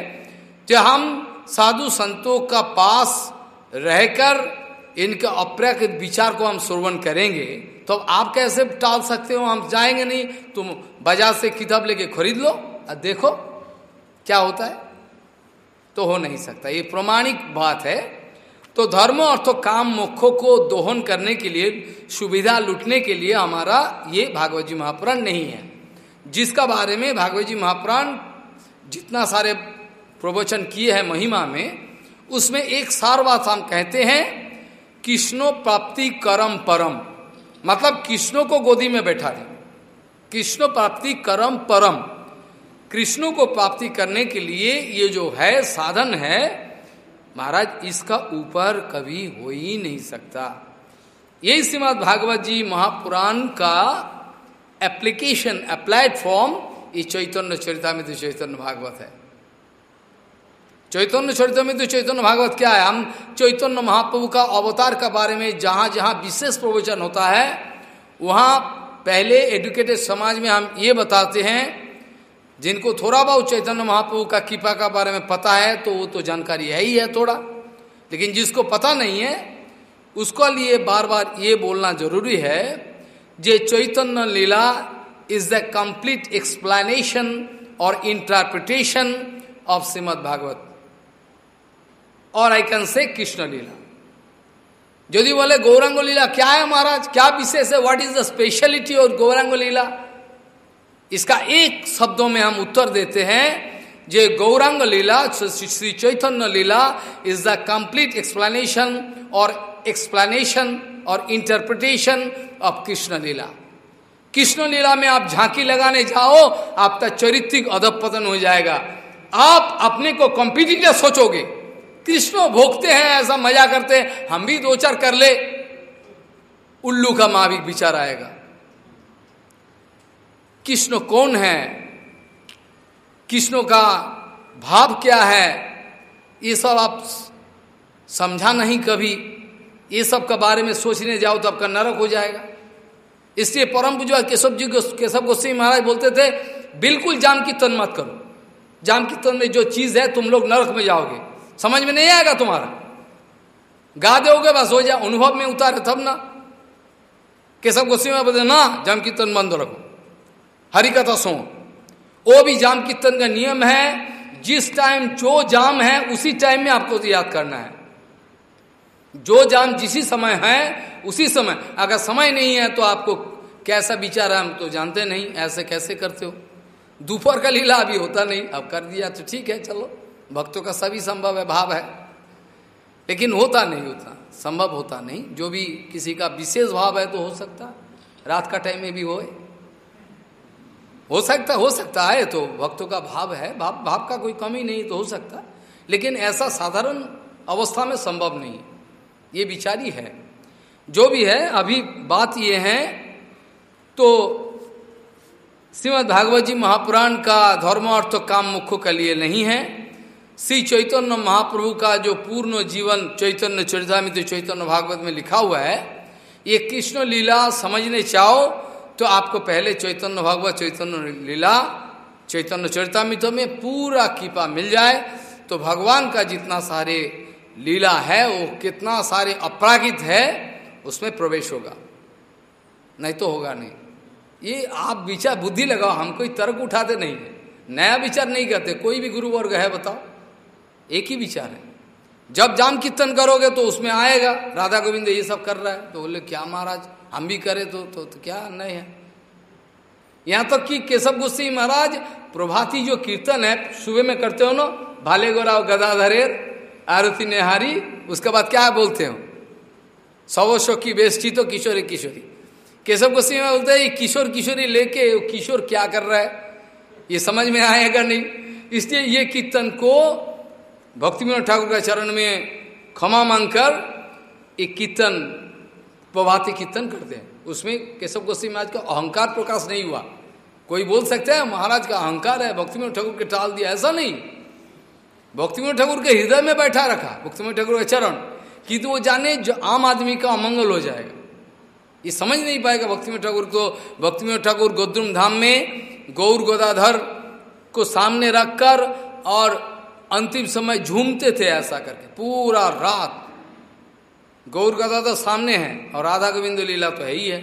कि हम साधु संतों का पास रहकर इनके अप्राकृत विचार को हम श्रवण करेंगे तो आप कैसे टाल सकते हो? हम जाएँगे नहीं, तुम बाज़ार से किताब लेके खरीद लो, और देखो क्या होता है। तो हो नहीं सकता। ये प्रमाणिक बात है। तो धर्म अर्थ काम मुखों को दोहन करने के लिए, सुविधा लूटने के लिए हमारा ये भागवत जी महापुराण नहीं है। जिसका बारे में भागवत जी महापुराण जितना सारे प्रवचन किए हैं महिमा में, उसमें एक सार बात हम कहते हैं, कृष्णो प्राप्ति करम परम। मतलब कृष्णों को गोदी में बैठा दे। कृष्ण प्राप्ति करम परम। कृष्ण को प्राप्ति करने के लिए ये जो है, साधन है महाराज, इसका ऊपर कभी हो ही नहीं सकता। यही श्रीमद भागवत जी महापुराण का एप्लीकेशन अप्लाइड फॉर्म ये चैतन्य तो चैतन्य भागवत है। चैतन्य चरित्र में तो चैतन्य भागवत क्या है? हम चैतन्य महाप्रभु का अवतार का बारे में जहाँ जहाँ विशेष प्रवचन होता है, वहाँ पहले एडुकेटेड समाज में हम ये बताते हैं जिनको थोड़ा बहुत चैतन्य महाप्रभु का कृपा का बारे में पता है तो वो तो जानकारी है ही है थोड़ा। लेकिन जिसको पता नहीं है, उसको लिए बार बार ये बोलना ज़रूरी है, जे Chaitanya leela is the complete explanation और इंटरप्रिटेशन ऑफ़ श्रीमद भागवत. और आई कैन से कृष्ण लीला। यदि बोले गौरांग लीला, क्या है महाराज? क्या विशेष है? What is the speciality of Gauranga leela? इसका एक शब्दों में हम उत्तर देते हैं, जे Gauranga leela, Shri Chaitanya leela is the complete explanation और एक्सप्लेनेशन और इंटरप्रिटेशन ऑफ़ कृष्ण लीला कृष्ण लीला में आप झांकी लगाने जाओ, आपका चरित्रिक अधपतन हो जाएगा। आप अपने को कॉम्पिटिटर सोचोगे। कृष्ण भोगते हैं, ऐसा मज़ा करते हैं, हम भी दो चार कर ले। उल्लू का माविक विचार आएगा। कृष्ण कौन है? कृष्ण का भाव क्या है? ये सब आप समझा नहीं कभी। ये सब के बारे में सोचने जाओ तो आपका नरक हो जाएगा। इसलिए परम पूजा केशव जी केशव गोस्वी महाराज बोलते थे, बिल्कुल जाम की तन मत करो। जाम की तन में जो चीज़ है, तुम लोग नरक में जाओगे। समझ में नहीं आएगा तुम्हारा? गा दोगे, बस हो जाए अनुभव में उतारे तब ना। केशव गोस्वी में बोलते, ना, जाम की तन बंद रखो। हरि कथा सो वो भी जाम कीर्तन का नियम है, जिस टाइम जो जाम है, उसी टाइम में आपको तो याद करना है। जो जाम जिसी समय है, उसी समय। अगर समय नहीं है तो आपको कैसा विचार है, हम तो जानते नहीं, ऐसे कैसे करते हो? दोपहर का लीला अभी होता नहीं, अब कर दिया तो ठीक है, चलो। भक्तों का सभी संभव है, भाव है। लेकिन होता नहीं, होता। संभव होता नहीं। जो भी किसी का विशेष भाव है तो हो सकता। रात का टाइम में भी होए। हो सकता हो सकता है तो भक्तों का भाव है, भाव भाव का कोई कमी नहीं तो हो सकता, लेकिन ऐसा साधारण अवस्था में संभव नहीं। ये विचारी है। जो भी है, अभी बात ये है तो श्रीमद भागवत जी महापुराण का धर्म अर्थ काम मुख्य के लिए नहीं है। श्री चैतन्य महाप्रभु का जो पूर्ण जीवन चैतन्य चरितामित चैतन्य भागवत में लिखा हुआ है, ये कृष्ण लीला समझने चाहो तो आपको पहले चैतन्य भगवत, चैतन्य लीला, चैतन्य चरितामित में पूरा कीपा मिल जाए। तो भगवान का जितना सारे लीला है, वो कितना सारे अपरागित है, उसमें प्रवेश होगा। नहीं तो होगा नहीं। ये आप विचार, बुद्धि लगाओ, हम कोई तर्क उठाते नहीं नया विचार नहीं करते, कोई भी गुरु वर्ग है, बताओ। एक ही विचार है। जब जाम कीर्तन करोगे तो उसमें आएगा, राधा गोविंद ये सब कर रहा है। तो बोले, क्या महाराज हम भी करें तो, तो, तो क्या नहीं है? यहाँ तक तो कि केशव गोस्वी महाराज प्रभाती जो कीर्तन है सुबह में करते हो ना भाले गोराव गदाधरेर आरती नेहारी उसके बाद क्या बोलते हो? सवशो की बेस्टी तो किशोरी किशोरी। केशव गोस्वी में बोलते हैं किशोर किशोरी लेके किशोर क्या कर रहा है? ये समझ में आएगा नहीं। इसलिए ये कीर्तन को भक्ति विनोद ठाकुर के चरण में क्षमा मांगकर एक कीर्तन प्रभाती कीर्तन करते हैं। उसमें केशव गोस्वी महाराज का अहंकार प्रकाश नहीं हुआ। कोई बोल सकता है, महाराज का अहंकार है, भक्ति विनोद ठाकुर के टाल दिया, ऐसा नहीं। भक्ति विनोद ठाकुर के हृदय में बैठा रखा, भक्ति विनोद ठाकुर का चरण, कि तो वो जाने जो आम आदमी का अमंगल हो जाएगा। ये समझ नहीं पाएगा भक्ति विनोद ठाकुर को, भक्ति विनोद ठाकुर गोद्रुम धाम में गौर गोदाधर को सामने रखकर और अंतिम समय झूमते थे ऐसा करके। पूरा रात गौर गदा तो सामने है और राधा गोविंद लीला तो है ही है।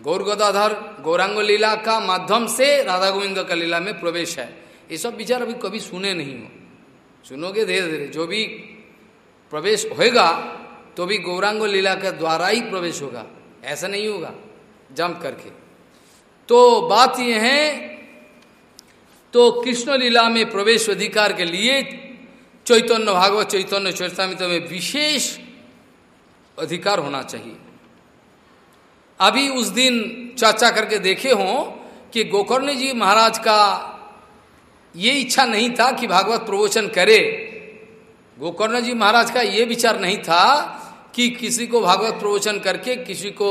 गौर गदाधर गौरांग लीला का माध्यम से राधा गोविंद का लीला में प्रवेश है। ये सब विचार अभी कभी सुने नहीं हो। सुनोगे धीरे धीरे जो भी प्रवेश होगा तो भी गौरांग लीला के द्वारा ही प्रवेश होगा। ऐसा नहीं होगा। जंप करके। तो बात यह है तो कृष्ण लीला में प्रवेश अधिकार के लिए चैतन्य भागवत, चैतन्य चरितमित में विशेष अधिकार होना चाहिए। अभी उस दिन चर्चा करके देखे हो कि गोकर्ण जी महाराज का ये इच्छा नहीं था कि भागवत प्रवचन करे। गोकर्ण जी महाराज का ये विचार नहीं था कि किसी को भागवत प्रवचन करके किसी को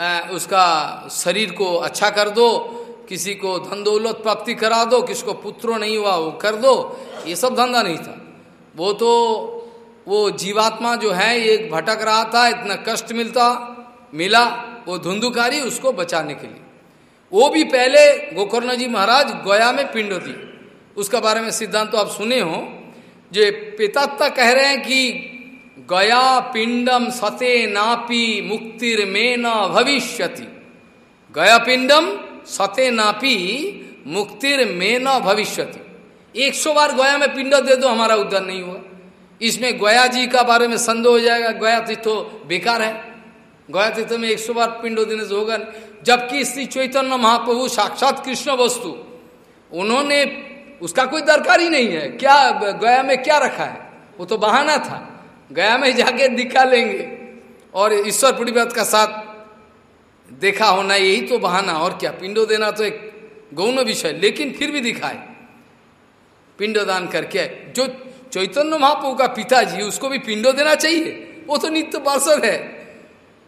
आ, उसका शरीर को अच्छा कर दो किसी को धन दौलत प्राप्ति करा दो किसी को पुत्रो नहीं हुआ वो कर दो ये सब धंधा नहीं था। वो तो वो जीवात्मा जो है एक भटक रहा था, इतना कष्ट मिलता, मिला वो धुंधुकारी उसको बचाने के लिए। वो भी पहले गोकर्ण जी महाराज गया में पिंड दी उसका बारे में सिद्धांत तो आप सुने हो। जो पितात्ता कह रहे हैं कि गया पिंडम सते नापी मुक्तिर में न भविष्यति। गया पिंडम सते नापी मुक्तिर में न भविष्यति। एक सौ बार गया में पिंड दे दो, हमारा उद्धार नहीं हुआ। इसमें गया जी का बारे में संदेह हो जाएगा। गया तीर्थ तो बेकार है। गया तीर्थ में एक सौ बार पिंडो देने होगा जबकि श्री चैतन्य महाप्रभु साक्षात कृष्ण वस्तु। उन्होंने उसका कोई दरकार ही नहीं है। क्या गया में क्या रखा है? वो तो बहाना था। गया में जाके दिखा लेंगे। और ईश्वर पुरीव्रत का साथ देखा होना यही तो बहाना। और क्या? पिंडो देना तो एक गौण विषय, लेकिन फिर भी दिखाए। पिंडोदान करके जो चैतन्य महाप्रभु का पिताजी, उसको भी पिंडो देना चाहिए। वो तो नित्य पार्षद है।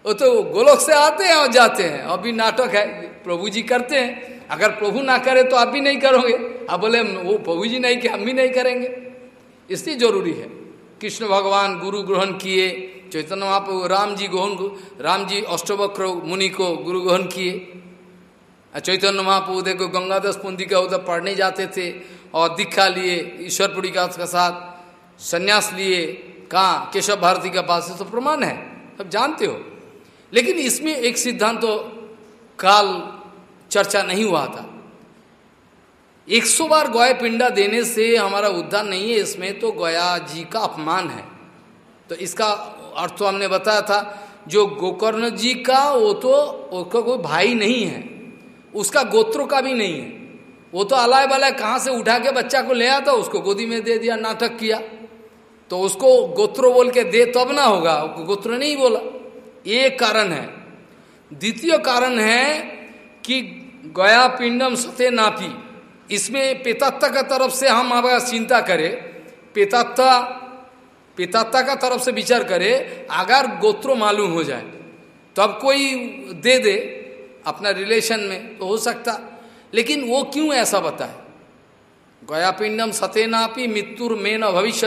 वो तो गोलोक से आते हैं और जाते हैं। अभी नाटक है, प्रभु जी करते हैं। अगर प्रभु ना करे तो आप भी नहीं करोगे। आप बोले, वो प्रभु जी नहीं कि हम भी नहीं करेंगे। इसलिए ज़रूरी है। कृष्ण भगवान गुरु ग्रहण किए, चैतन्य महाप्रभु, राम जी ग्रहण राम जी अष्टवक्र मुनि को गुरु ग्रहण किए। चैतन्य महाप्रभु, देखो गंगादस पुंदी का उधर पढ़ने जाते थे और दीक्षा लिए ईश्वरपुरी का साथ। संन्यास लिए, कहा, केशव भारती के पास तो प्रमाण है सब जानते हो। लेकिन इसमें एक सिद्धांत तो काल चर्चा नहीं हुआ था। एक सौ बार गोया पिंडा देने से हमारा उद्धार नहीं है इसमें तो गोया जी का अपमान है। तो इसका अर्थ तो हमने बताया था, जो गोकर्ण जी का, वो तो उसका कोई भाई नहीं है। उसका गोत्रों का भी नहीं है। वो तो अलाय बलाय कहाँ से उठा के बच्चा को ले आता, उसको गोदी में दे दिया, नाटक किया। तो उसको गोत्रो बोल के दे तब ना होगा। गोत्र नहीं बोला। ये कारण है। द्वितीय कारण है कि गया पिंडम सते नापी। इसमें पितात्ता का तरफ़ से हम अगर चिंता करें। पितात्ता पितात्ता का तरफ़ से विचार करे, अगर गोत्र मालूम हो जाए, तब कोई दे दे। अपना रिलेशन में तो हो सकता। लेकिन वो क्यों ऐसा बताए? गया पिंडम सतेनापी मृत्युर में न भविष्य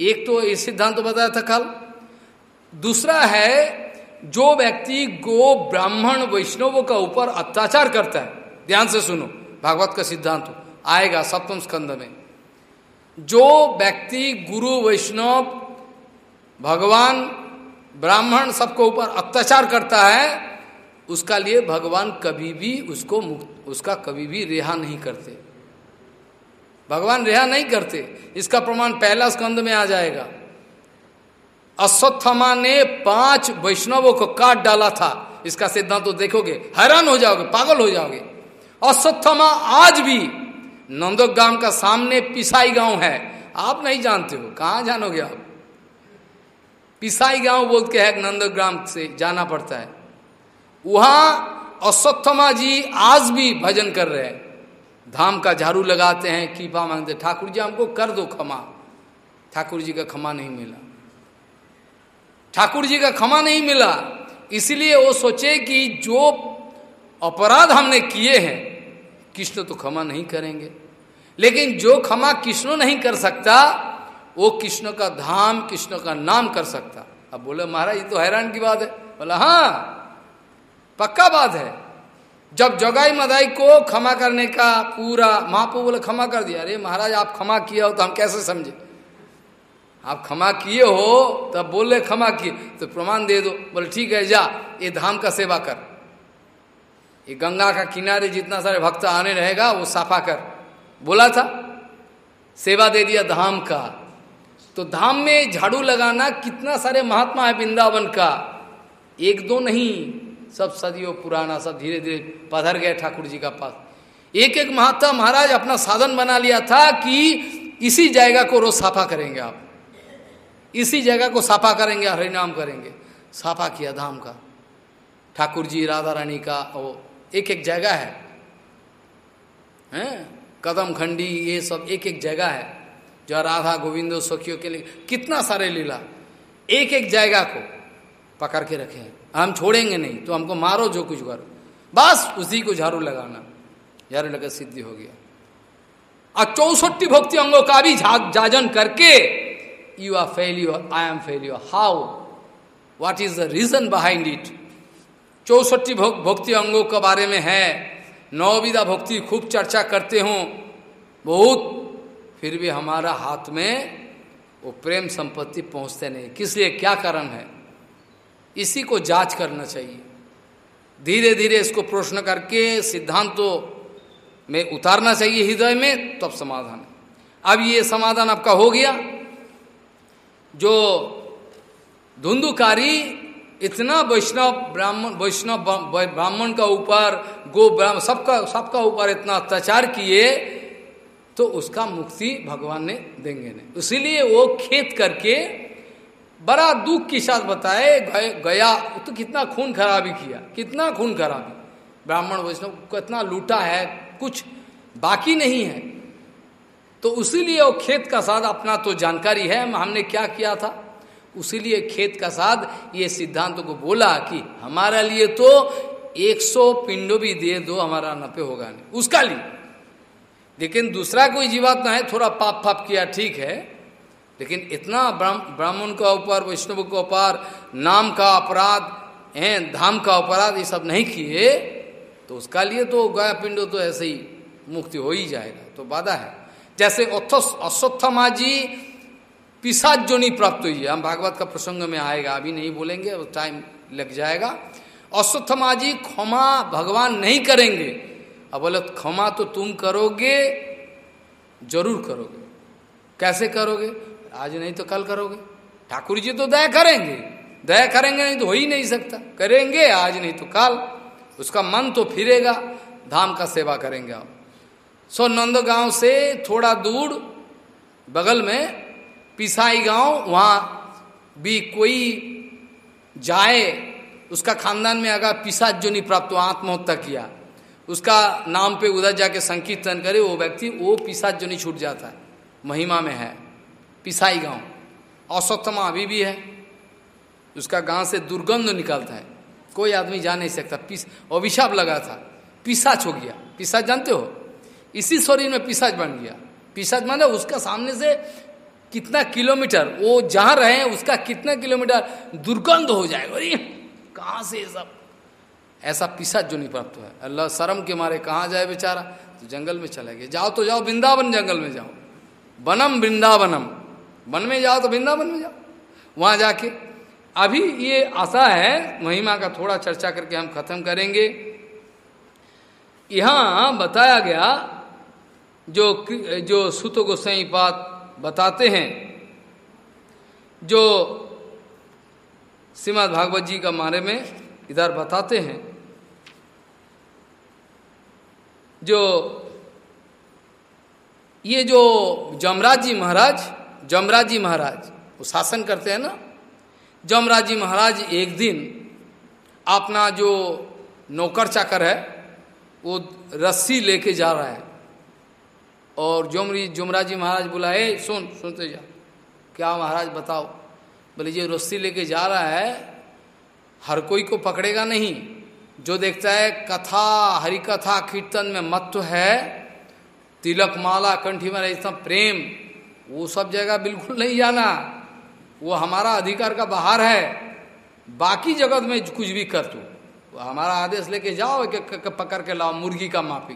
एक तो ये सिद्धांत तो बताया था कल। दूसरा है, जो व्यक्ति गो ब्राह्मण वैष्णवों का ऊपर अत्याचार करता है, ध्यान से सुनो, भागवत का सिद्धांत, आएगा सप्तम स्कंद में। जो व्यक्ति गुरु वैष्णव, भगवान ब्राह्मण सबको ऊपर अत्याचार करता है, उसका लिए भगवान कभी भी उसको मुक्त, उसका कभी भी रिहा नहीं करते। भगवान रिहा नहीं करते। इसका प्रमाण पहला स्कंद में आ जाएगा। अश्वत्थमा ने पाँच वैष्णवों को काट डाला था। इसका सिद्धांत तो देखोगे, हैरान हो जाओगे, पागल हो जाओगे। अश्वत्थमा आज भी नंदोग्राम का सामने पिसाई गाँव है। आप नहीं जानते हो, कहा जानोगे आप? पिसाई गाँव बोल के है नंदोग्राम से जाना पड़ता है। वहाँ अश्वत्थमा जी आज भी भजन कर रहे हैं। धाम का झाड़ू लगाते हैं कीपा मांगते ठाकुर जी, हमको कर दो क्षमा। ठाकुर जी का क्षमा नहीं मिला। ठाकुर जी का क्षमा नहीं मिला। इसलिए वो सोचे कि जो अपराध हमने किए हैं, कृष्ण तो क्षमा नहीं करेंगे। लेकिन जो क्षमा कृष्ण नहीं कर सकता, वो कृष्ण का धाम, कृष्ण का नाम कर सकता। अब बोले, महाराज, ये तो हैरान की बात है। बोला हाँ पक्का बात है। जब जगाई मदाई को क्षमा करने का पूरा महापो बोले, क्षमा कर दिया। अरे महाराज, आप क्षमा किया हो तो हम कैसे समझे? आप क्षमा किए हो तब बोले, क्षमा किए। तो प्रमाण दे दो। बोले, ठीक है, जा, ये धाम का सेवा कर। ये गंगा का किनारे जितना सारे भक्त आने रहेगा, वो साफा कर। बोला था, सेवा दे दिया धाम का। तो धाम में झाड़ू लगाना कितना सारे महात्मा है वृंदावन का। एक दो नहीं सब सदियों पुराना सब धीरे धीरे पधर गए ठाकुर जी का पास। एक एक महात्मा महाराज अपना साधन बना लिया था कि इसी जगह को रोज साफा करेंगे आप। इसी जगह को साफा करेंगे, हरिनाम करेंगे। साफा किया धाम का। ठाकुर जी, राधा रानी का वो एक एक जगह है। हैं? कदम खंडी, ये सब एक एक जगह है। जो राधा गोविंदो सखियों के लिए कितना सारे लीला। एक एक जगह को पकड़ के रखे हैं। हम छोड़ेंगे नहीं तो हमको मारो जो कुछ करो। बस उसी को झाड़ू लगाना। झाड़ू लगा सिद्धि हो गया। और चौसठी भक्ति अंगों का भी जाजन करके you are failure I am failure how what is the reason behind it चौसठी भक्ति अंगों के बारे में है। नौविदा भक्ति खूब चर्चा करते हो। बहुत। फिर भी हमारा हाथ में वो प्रेम संपत्ति पहुँचते नहीं। किस लिए? क्या कारण है? इसी को जाँच करना चाहिए। धीरे धीरे इसको प्रश्न करके सिद्धांतों में उतारना चाहिए हृदय में, तब समाधान। अब ये समाधान आपका हो गया। जो धुंधुकारी इतना वैष्णव ब्राह्मण वैष्णव ब्राह्मण का ऊपर गो ब्राह्मण, सबका सबका ऊपर इतना अत्याचार किए तो उसका मुक्ति भगवान ने देंगे नहीं। इसीलिए वो खेत करके बड़ा दुख के साथ बताए गया। तो कितना खून खराबी किया, कितना खून खराबी। ब्राह्मण वैष्णव कितना लूटा है, कुछ बाकी नहीं है। तो उसीलिए वो खेत का साथ अपना तो जानकारी है हमने क्या किया था? उसीलिए खेत का साथ ये सिद्धांत को बोला कि हमारा लिए तो 100 पिंडो भी दे दो, हमारा नफे होगा नहीं। उसका लिए। लेकिन दूसरा कोई जीवात्मा है, थोड़ा पाप पाप किया, ठीक है। लेकिन इतना ब्राह्मण का ऊपर वैष्णव का ऊपर नाम का अपराध, है, धाम का अपराध, ये सब नहीं किए तो उसका लिए तो गया पिंडो तो ऐसे ही मुक्ति हो ही जाएगा तो बाधा है। जैसे अश्वत्थमा जी पिसाच जो नहीं प्राप्त हुई है। हम भागवत का प्रसंग में आएगा, अभी नहीं बोलेंगे टाइम लग जाएगा। अश्वत्थमा जी क्षमा भगवान नहीं करेंगे। अब बोले, क्षमा तो तुम करोगे, ज़रूर करोगे। कैसे करोगे? आज नहीं तो कल करोगे। ठाकुर जी तो दया करेंगे। दया करेंगे नहीं तो हो ही नहीं सकता। करेंगे, आज नहीं तो कल। उसका मन तो फिरेगा। धाम का सेवा करेंगे आप। सो नंद गाँव से थोड़ा दूर, बगल में पिसाई गाँव, वहाँ भी कोई जाए, उसका खानदान में अगर पिसाच जो नहीं प्राप्त हुआ, आत्महत्या किया। उसका नाम पे उधर जाके संकीर्तन करे, वो व्यक्ति, वो पिसाच जो नहीं छूट जाता है महिमा में है। पिसाई गाँव। औसतमा अभी भी है। उसका गाँव से दुर्गंध निकलता है। कोई आदमी जा नहीं सकता। पिस अभिशाप लगा था। पिसाच हो गया। पिसाच जानते हो? इसी शरीर में पिसाच बन गया। पिसाच माने उसका सामने से कितना किलोमीटर, वो जहाँ रहे, उसका कितना किलोमीटर दुर्गंध हो जाएगा। अरे, कहाँ से सब? ऐसा पिसाच जो नहीं प्राप्त है। अल्लाह शर्म के मारे कहाँ जाए बेचारा? तो जंगल में चले गए जाओ तो जाओ, वृंदावन जंगल में जाओ। वनम वृंदावनम। वन में जाओ तो वृंदावन में जाओ। वहाँ जाके, अभी ये आशा है, महिमा का थोड़ा चर्चा करके हम खत्म करेंगे। यहाँ बताया गया, जो जो सुत गोसाई बात बताते हैं, जो श्रीमद भागवत जी का मारे में इधर बताते हैं, जो ये जो जमराज जी महाराज जमराज जी महाराज, वो शासन करते हैं ना? जमराज जी महाराज एक दिन अपना जो नौकर चाकर है, वो रस्सी लेके जा रहा है। और जोमरी, जुमराज जी महाराज बुलाए सुन, सुनते जा। क्या महाराज बताओ? बोले, ये रस्सी लेके जा रहा है, हर कोई को पकड़ेगा नहीं। जो देखता है, कथा हरि कथा कीर्तन में मत्व है तिलक माला कंठी में इतना प्रेम वो सब जगह बिल्कुल नहीं जाना। वो हमारा अधिकार का बाहर है। बाकी जगत में कुछ भी कर तू। हमारा आदेश लेके जाओ कि पकड़ के लाओ, मुर्गी का माफ़ी।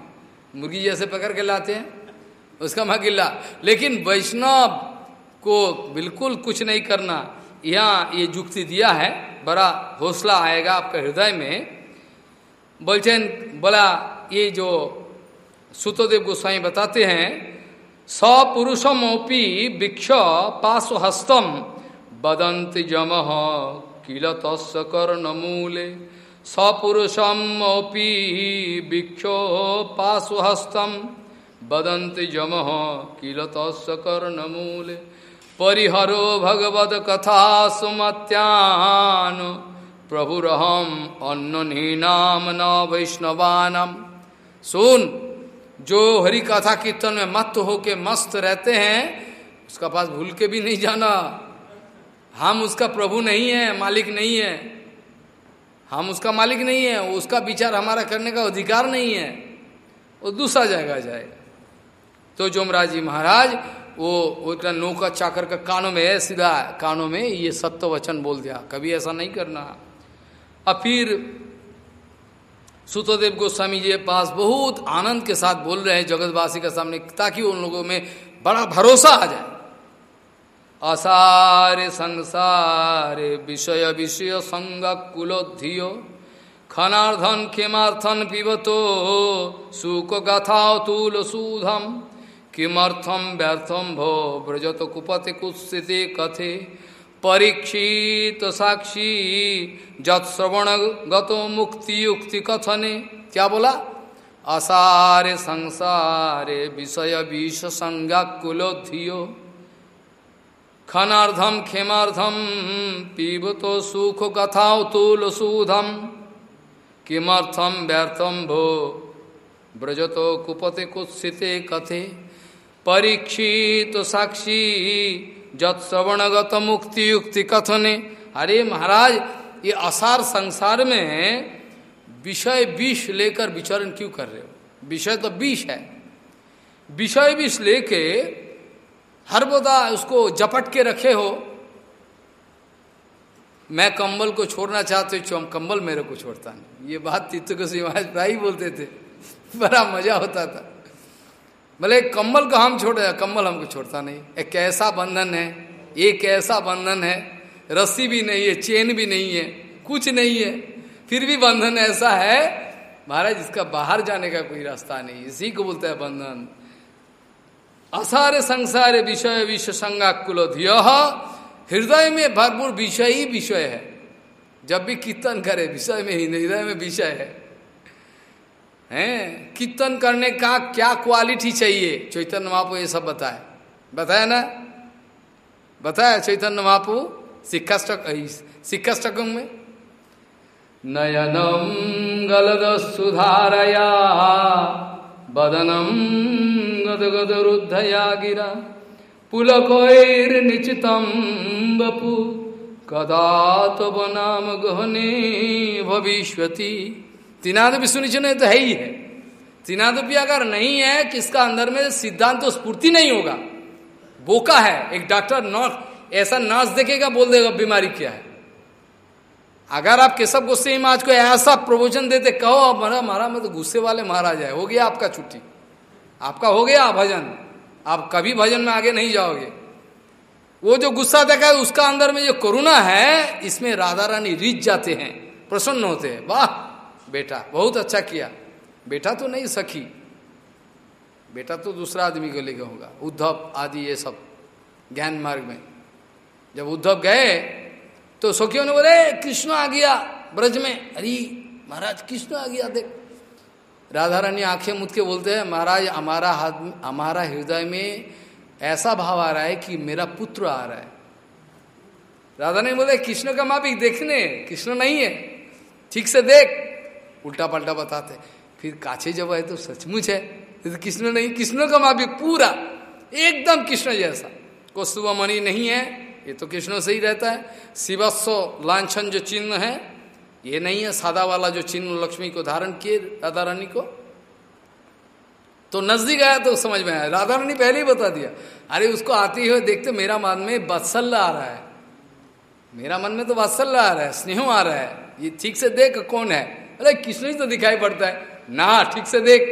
मुर्गी जैसे पकड़ के लाते हैं, उसका मगिल्ला। लेकिन वैष्णव को बिल्कुल कुछ नहीं करना। यहाँ ये जुक्ति दिया है। बड़ा हौसला आएगा आपके हृदय में। बोलते बोला, ये जो सुतोदेव गोस्वाई बताते हैं सपुरुषम ओपी वृक्ष पाशहस्तम बदंत जम किल तस्य मूले सपुरुषम ओपी वृक्ष पाशुहस्तम बदंत जम किल तस्य मूले परिहरो भगवद कथा सुमत्यान प्रभुरहम अन्य नाम न वैष्णवानम। सुन। जो हरि कथा कीर्तन में मत होके मस्त रहते हैं, उसका पास भूल के भी नहीं जाना। हम उसका प्रभु नहीं है, मालिक नहीं है। हम उसका मालिक नहीं है, उसका विचार हमारा करने का अधिकार नहीं है। वो दूसरा जगह जाएगा तो जोमराज जी महाराज, वो उसका नौका चाकर का कानों में है, सीधा कानों में ये सत्य वचन बोल दिया। कभी ऐसा नहीं करना। और फिर सुतोदेव गोस्वामी जी पास बहुत आनंद के साथ बोल रहे हैं जगतवासी के सामने, ताकि उन लोगों में बड़ा भरोसा आ जाए। असारे संसारे विषय विषय संग कुलोधियो खनार्धन खेमार्थन पिबतो, सुख गाथा तुल सूधम, किमर्थम व्यर्थम भो, ब्रजत कुपति कुत्सिते कथे परीक्षित साक्षी जत श्रवण गतो मुक्ति युक्ति कथने। क्या बोला? असारे संसारे विषय विष संज्ञा कुलोधियो खनार्धम खेमार्धम पीब तो सुख कथा तुल सूधम किमर्थम व्यर्थम भो? ब्रजतो कुपते कुत्सिते कथे। परीक्षित साक्षी जत श्रवणगत मुक्ति युक्ति कथने। अरे महाराज, ये असार संसार में विषय विष लेकर विचरण क्यों कर रहे हो? विषय तो विष है। विषय विष लेके हर बोदा उसको जपट के रखे हो। मैं कंबल को छोड़ना चाहते हो कंबल मेरे को छोड़ता नहीं। ये बात तीर्थ को शिवाज भाई बोलते थे। बड़ा मज़ा होता था। भले कम्बल को हम छोड़ कम्बल हमको छोड़ता नहीं। एक कैसा बंधन है? एक ऐसा बंधन है? रस्सी भी नहीं है, चेन भी नहीं है, कुछ नहीं है। फिर भी बंधन ऐसा है, महाराज, इसका बाहर जाने का कोई रास्ता नहीं। इसी को बोलता है बंधन। असारे संसार विषय विश्व संगाकुल हृदय में भरपूर विषय ही विषय है। जब भी कीर्तन करे, विषय में ही हृदय में विषय है। हैं? कीर्तन करने का क्या क्वालिटी चाहिए? चैतन्य महापू ये सब बताए। बताया ना? बताया चैतन्य महापू? शिक्षाष्टक शिक्षाष्टक में? नयनम गलद सुधारया बदनम गदगदरुद्धया गिरा पुलकोर्निचितम बपु, कदा तब नाम गहने भविष्यति। तीनाद भी सुनिचने तो है ही है। तीनाद भी अगर नहीं है, किसका अंदर में सिद्धांत तो स्फूर्ति नहीं होगा? बोका है, एक डॉक्टर नर्स, ऐसा नर्स देखेगा, बोल देगा, बीमारी क्या है? अगर आप केशव गुस्से महाराज को ऐसा प्रवचन देते, कहो मारा मारा मैं तो गुस्से वाले महाराज है, हो गया आपका छुट्टी। आपका हो गया भजन। आप कभी भजन में आगे नहीं जाओगे। वो जो गुस्सा देखा है, उसका अंदर में जो करुणा है, इसमें राधा रानी रिच जाते हैं, प्रसन्न होते हैं। वाह! बेटा, बहुत अच्छा किया। बेटा तो नहीं सखी, बेटा तो दूसरा आदमी को लेकर होगा। उद्धव आदि ये सब ज्ञान मार्ग में। जब उद्धव गए तो सखियों ने बोले कृष्ण आ गया ब्रज में। अरे, महाराज, कृष्ण आ गया, देख। राधा रानी आँखें मुद के बोलते हैं, महाराज, हमारा हाथ, हमारा हृदय में ऐसा भाव आ रहा है कि मेरा पुत्र आ रहा है। राधा ने बोले, कृष्ण का मापिक देखने, कृष्ण नहीं है। ठीक से देख उल्टा पल्टा बताते। फिर काछे जब आए तो सचमुच है। तो कृष्ण नहीं, कृष्ण का मापिक पूरा, एकदम कृष्ण जैसा। को मणि नहीं है, ये तो कृष्ण से ही रहता है। शिवस्व लाछन जो चिन्ह है, ये नहीं है। सादा वाला जो चिन्ह लक्ष्मी को धारण किए, राधा रानी को। तो नज़दीक आया तो समझ में आया। राधा रानी पहले ही बता दिया। अरे उसको आते हुए देखते मेरा मन में बत्सल्य आ रहा है। मेरा मन में तो बत्सल्य आ रहा है, स्नेह आ रहा है। ये ठीक से देख कौन है? अरे कृष्ण ही तो दिखाई पड़ता है? ना, ठीक से देख।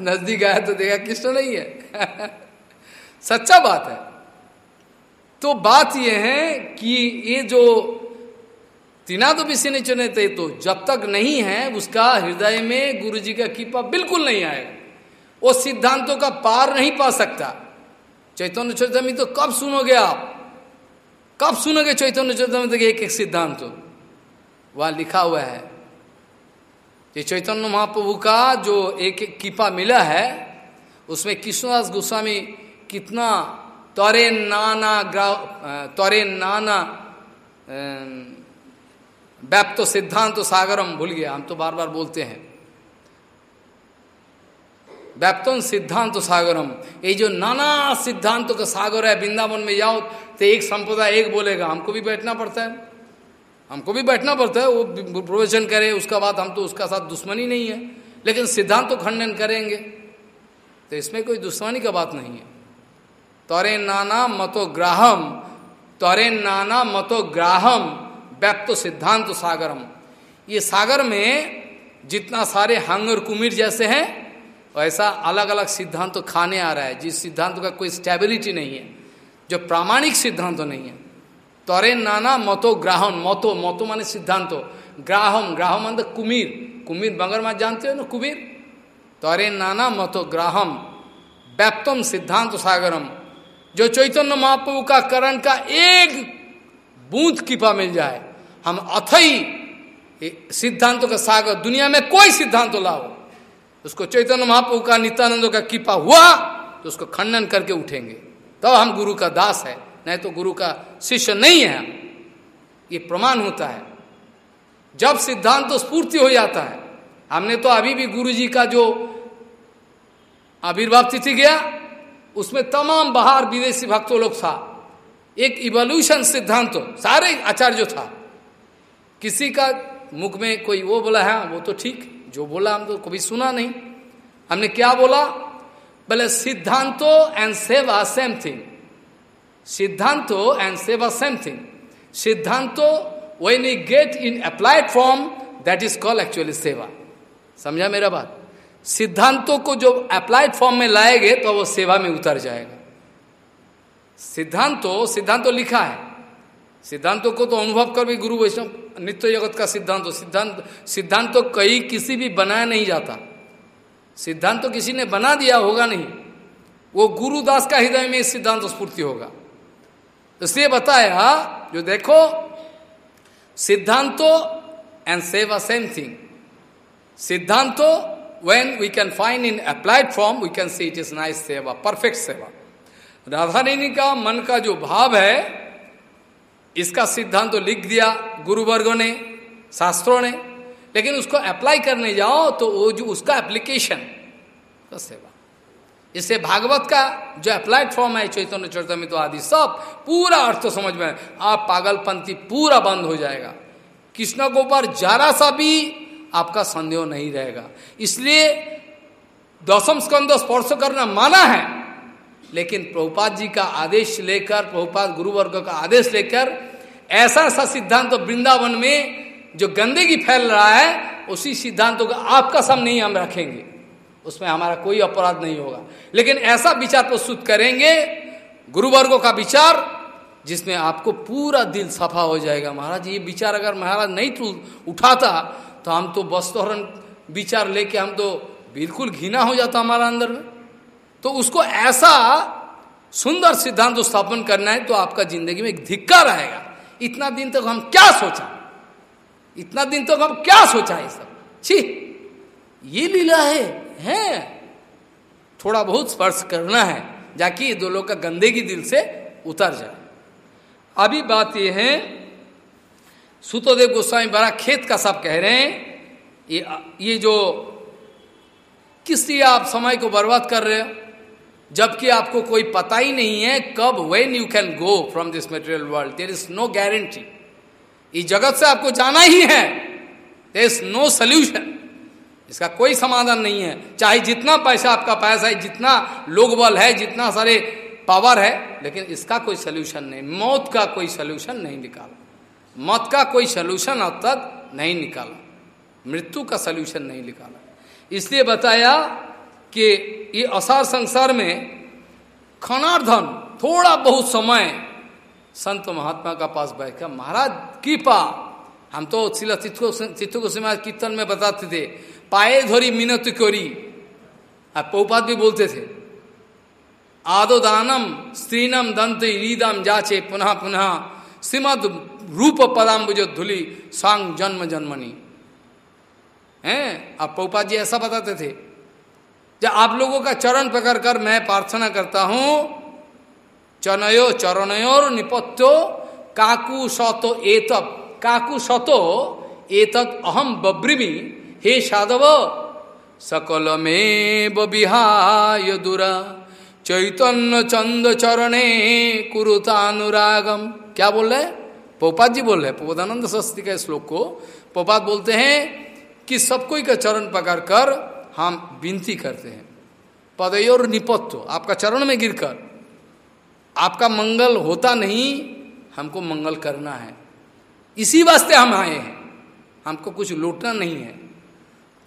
नज़दीक आया तो देखा कृष्ण नहीं है। सच्चा बात है। तो बात यह है कि ये जो तीना तो किसी ने चुने थे तो जब तक नहीं है, उसका हृदय में गुरु जी का कीपा बिल्कुल नहीं आएगा वो सिद्धांतों का पार नहीं पा सकता। चैतन्य चैतन्य तो कब सुनोगे आप? कब सुनोगे चैतन्य चैतन्य एक एक सिद्धांत? वह लिखा हुआ है ये चैतन्य महाप्रभु का जो एक एक कीपा मिला है, उसमें कृष्णदास गोस्वामी कितना तोरे नाना ग्रा तोरे नाना व्याप्त तो सिद्धांत तो सागरम भूल गया, हम तो बार बार बोलते हैं। व्याप्तन सिद्धांत तो सागरम, ये जो नाना सिद्धांतों का सागर है, वृंदावन में जाओ तो एक संप्रदाय एक बोलेगा, हमको भी बैठना पड़ता है। हमको भी बैठना पड़ता है, वो प्रवचन करे, उसका बाद हम तो उसका साथ दुश्मनी नहीं है, लेकिन सिद्धांत तो खंडन करेंगे। तो इसमें कोई दुश्मनी का बात नहीं है। तोरे नाना मतो ग्राहम, तोरे नाना मतो ग्राहम व्याप्त सिद्धांत सागरम। ये सागर में जितना सारे हंग और कुमिर जैसे हैं, वैसा अलग अलग सिद्धांत तो खाने आ रहा है। जिस सिद्धांत का कोई स्टेबिलिटी नहीं है, जो प्रामाणिक सिद्धांत तो नहीं है। तोरे नाना मतो ग्राहम मतो मतो माने सिद्धांत ग्राहम ग्राहम मान कुमीर कुमीर मगरमच्छ जानते हो ना कुबीर तोरे नाना मतो ग्राहम व्याप्तम सिद्धांत सागरम जो चैतन्य महाप्रभु का करण का एक बूंद कृपा मिल जाए हम अथई सिद्धांतों का सागर दुनिया में कोई सिद्धांत लाओ उसको चैतन्य महाप्रभु का नित्यानंदों का कृपा हुआ तो उसको खंडन करके उठेंगे। तब तो हम गुरु का दास है। नहीं तो गुरु का शिष्य नहीं है। ये प्रमाण होता है। जब सिद्धांत तो स्फूर्ति हो जाता है। हमने तो अभी भी गुरु जी का जो आविर्भाव तिथि गया, उसमें तमाम बाहर विदेशी भक्तों लोग था। एक इवोल्यूशन सिद्धांत तो सारे आचार्य जो था। किसी का मुख में कोई वो बोला, है, वो तो ठीक, जो बोला हम तो कभी सुना नहीं। हमने क्या बोला? बोले, siddhanto and seva same thing siddhanto and seva same thing siddhanto when you get in applied form that is call actually seva समझा मेरा बात? सिद्धांतों को जो अप्लाइड फॉर्म में लाएँगे तो वो सेवा में उतर जाएगा। सिद्धांत सिद्धांत लिखा है। सिद्धांतों को तो अनुभव कर भी गुरु वैष्णव, नित्य जगत का सिद्धांत सिद्धांत सिद्धांत तो कहीं किसी भी बनाया नहीं जाता। सिद्धांत तो किसी ने बना दिया होगा नहीं। वो गुरुदास का हृदय में सिद्धांत स्फूर्ति होगा। इसलिए बताया, जो देखो, siddhanto and seva same thing siddhanto, when we can find in applied form, we can see it is nice seva, perfect seva. Radha Rani का मन का जो भाव है, इसका सिद्धांत तो लिख दिया गुरुवर्गों ने, शास्त्रों ने, लेकिन उसको अप्लाई करने जाओ तो वो जो उसका एप्लीकेशन तो सेवा इससे भागवत का जो अप्लाइड फॉर्म है, चैतन्य, चरितमित आदि सब पूरा अर्थ समझ में, आप पागलपंथी पूरा बंद हो जाएगा। कृष्ण को ऊपर जरा सा भी आपका संदेह नहीं रहेगा। इसलिए दसम स्कंद स्पर्श करना माना है, लेकिन प्रभुपाद जी का आदेश लेकर, प्रभुपाद गुरुवर्ग का आदेश लेकर, ऐसा ऐसा सिद्धांत तो वृंदावन में जो गंदगी फैल रहा है, उसी सिद्धांतों का आपका सब नहीं हम रखेंगे। उसमें हमारा कोई अपराध नहीं होगा। लेकिन ऐसा विचार प्रस्तुत करेंगे, गुरुवर्गो का विचार, जिसमें आपको पूरा दिल सफ़ा हो जाएगा। महाराज, ये विचार अगर महाराज नहीं उठाता तो हम तो वस्तुहरण विचार लेके हम तो बिल्कुल घिना हो जाता हमारा अंदर में। तो उसको ऐसा सुंदर सिद्धांत स्थापन करना है तो आपका ज़िंदगी में एक धिक्का रहेगा इतना दिन तक तो हम क्या सोचा? इतना दिन तक तो हम क्या सोचा है सब? छी, ये लीला है। हैं। थोड़ा बहुत स्पर्श करना है, जाकि ये दो का गंदेगी दिल से उतर जाए। अभी बात ये है, सुतोदेव गोस्वामी बड़ा खेत का सब कह रहे हैं, ये ये जो किस लिए आप समय को बर्बाद कर रहे हो, जबकि आपको कोई पता ही नहीं है कब when you can go from this material world there is no guarantee इस जगत से आपको जाना ही है देर इज़ नो सोल्यूशन इसका कोई समाधान नहीं है। चाहे जितना पैसा आपका पैसा है, जितना लोग बल है, जितना सारे पावर है, लेकिन इसका कोई सोल्यूशन नहीं। मौत का कोई सोल्यूशन नहीं निकाला। मौत का कोई सोल्यूशन अब तक नहीं निकाला। मृत्यु का सोल्यूशन नहीं निकाला। इसलिए बताया कि ये असार संसार में खनार्धन थोड़ा बहुत समय संत महात्मा का पास बैठ महाराज, कृपा। हम तो चित्त को कीर्तन में बताते थे। धोरी मिनत करी अब पौपात भी बोलते थे आदो दानम स्त्रीनम दंत रीदम जाचे पुनः पुनः श्रीमद रूप पदाम्बुज धुली सांग जन्म जन्मनी हैं अब पौपा जी ऐसा बताते थे जब आप लोगों का चरण पकड़ कर मैं प्रार्थना करता हूँ चनयो चरणयोर निपत्यो काकु सतो एतब काकु सतो एतद अहम बब्रिमी हे साधव सकल में बिहाय दुरा। चैतन्य चंद चरणे कुरुतानुरागम। क्या बोल रहे? पोपात जी बोल रहे। पोदानंद सस्ती का श्लोक को पोपात बोलते हैं कि सबको का चरण पकड़ कर हम विनती करते हैं। पदयोर निपत्व आपका चरण में गिरकर। आपका मंगल होता नहीं, हमको मंगल करना है। इसी वास्ते हम आए हैं। हमको कुछ लूटना नहीं है।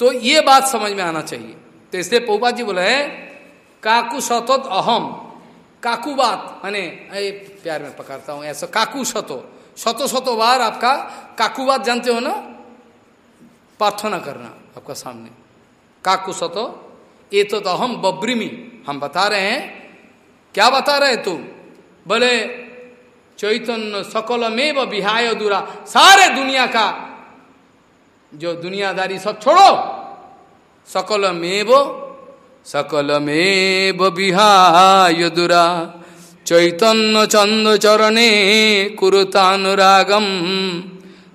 तो ये बात समझ में आना चाहिए। तो इसलिए पौबा जी बोले काकू सतोत अहम, काकू बात, मैंने प्यार में पकड़ता हूँ, ऐसा, काकू सतो सतो सतो बार आपका काकू बात जानते हो ना? प्रार्थना करना आपका सामने। काकू सतो ये तो अहम बब्रिमी, हम बता रहे हैं। क्या बता रहे तुम बोले, चैतन्य सकल में व बिहाय दूरा, सारे दुनिया का, जो दुनियादारी सब छोड़ो सकल मेव सकल मेव विहाय दुरा चैतन्य चंद चरणे कुरुतानुरागम।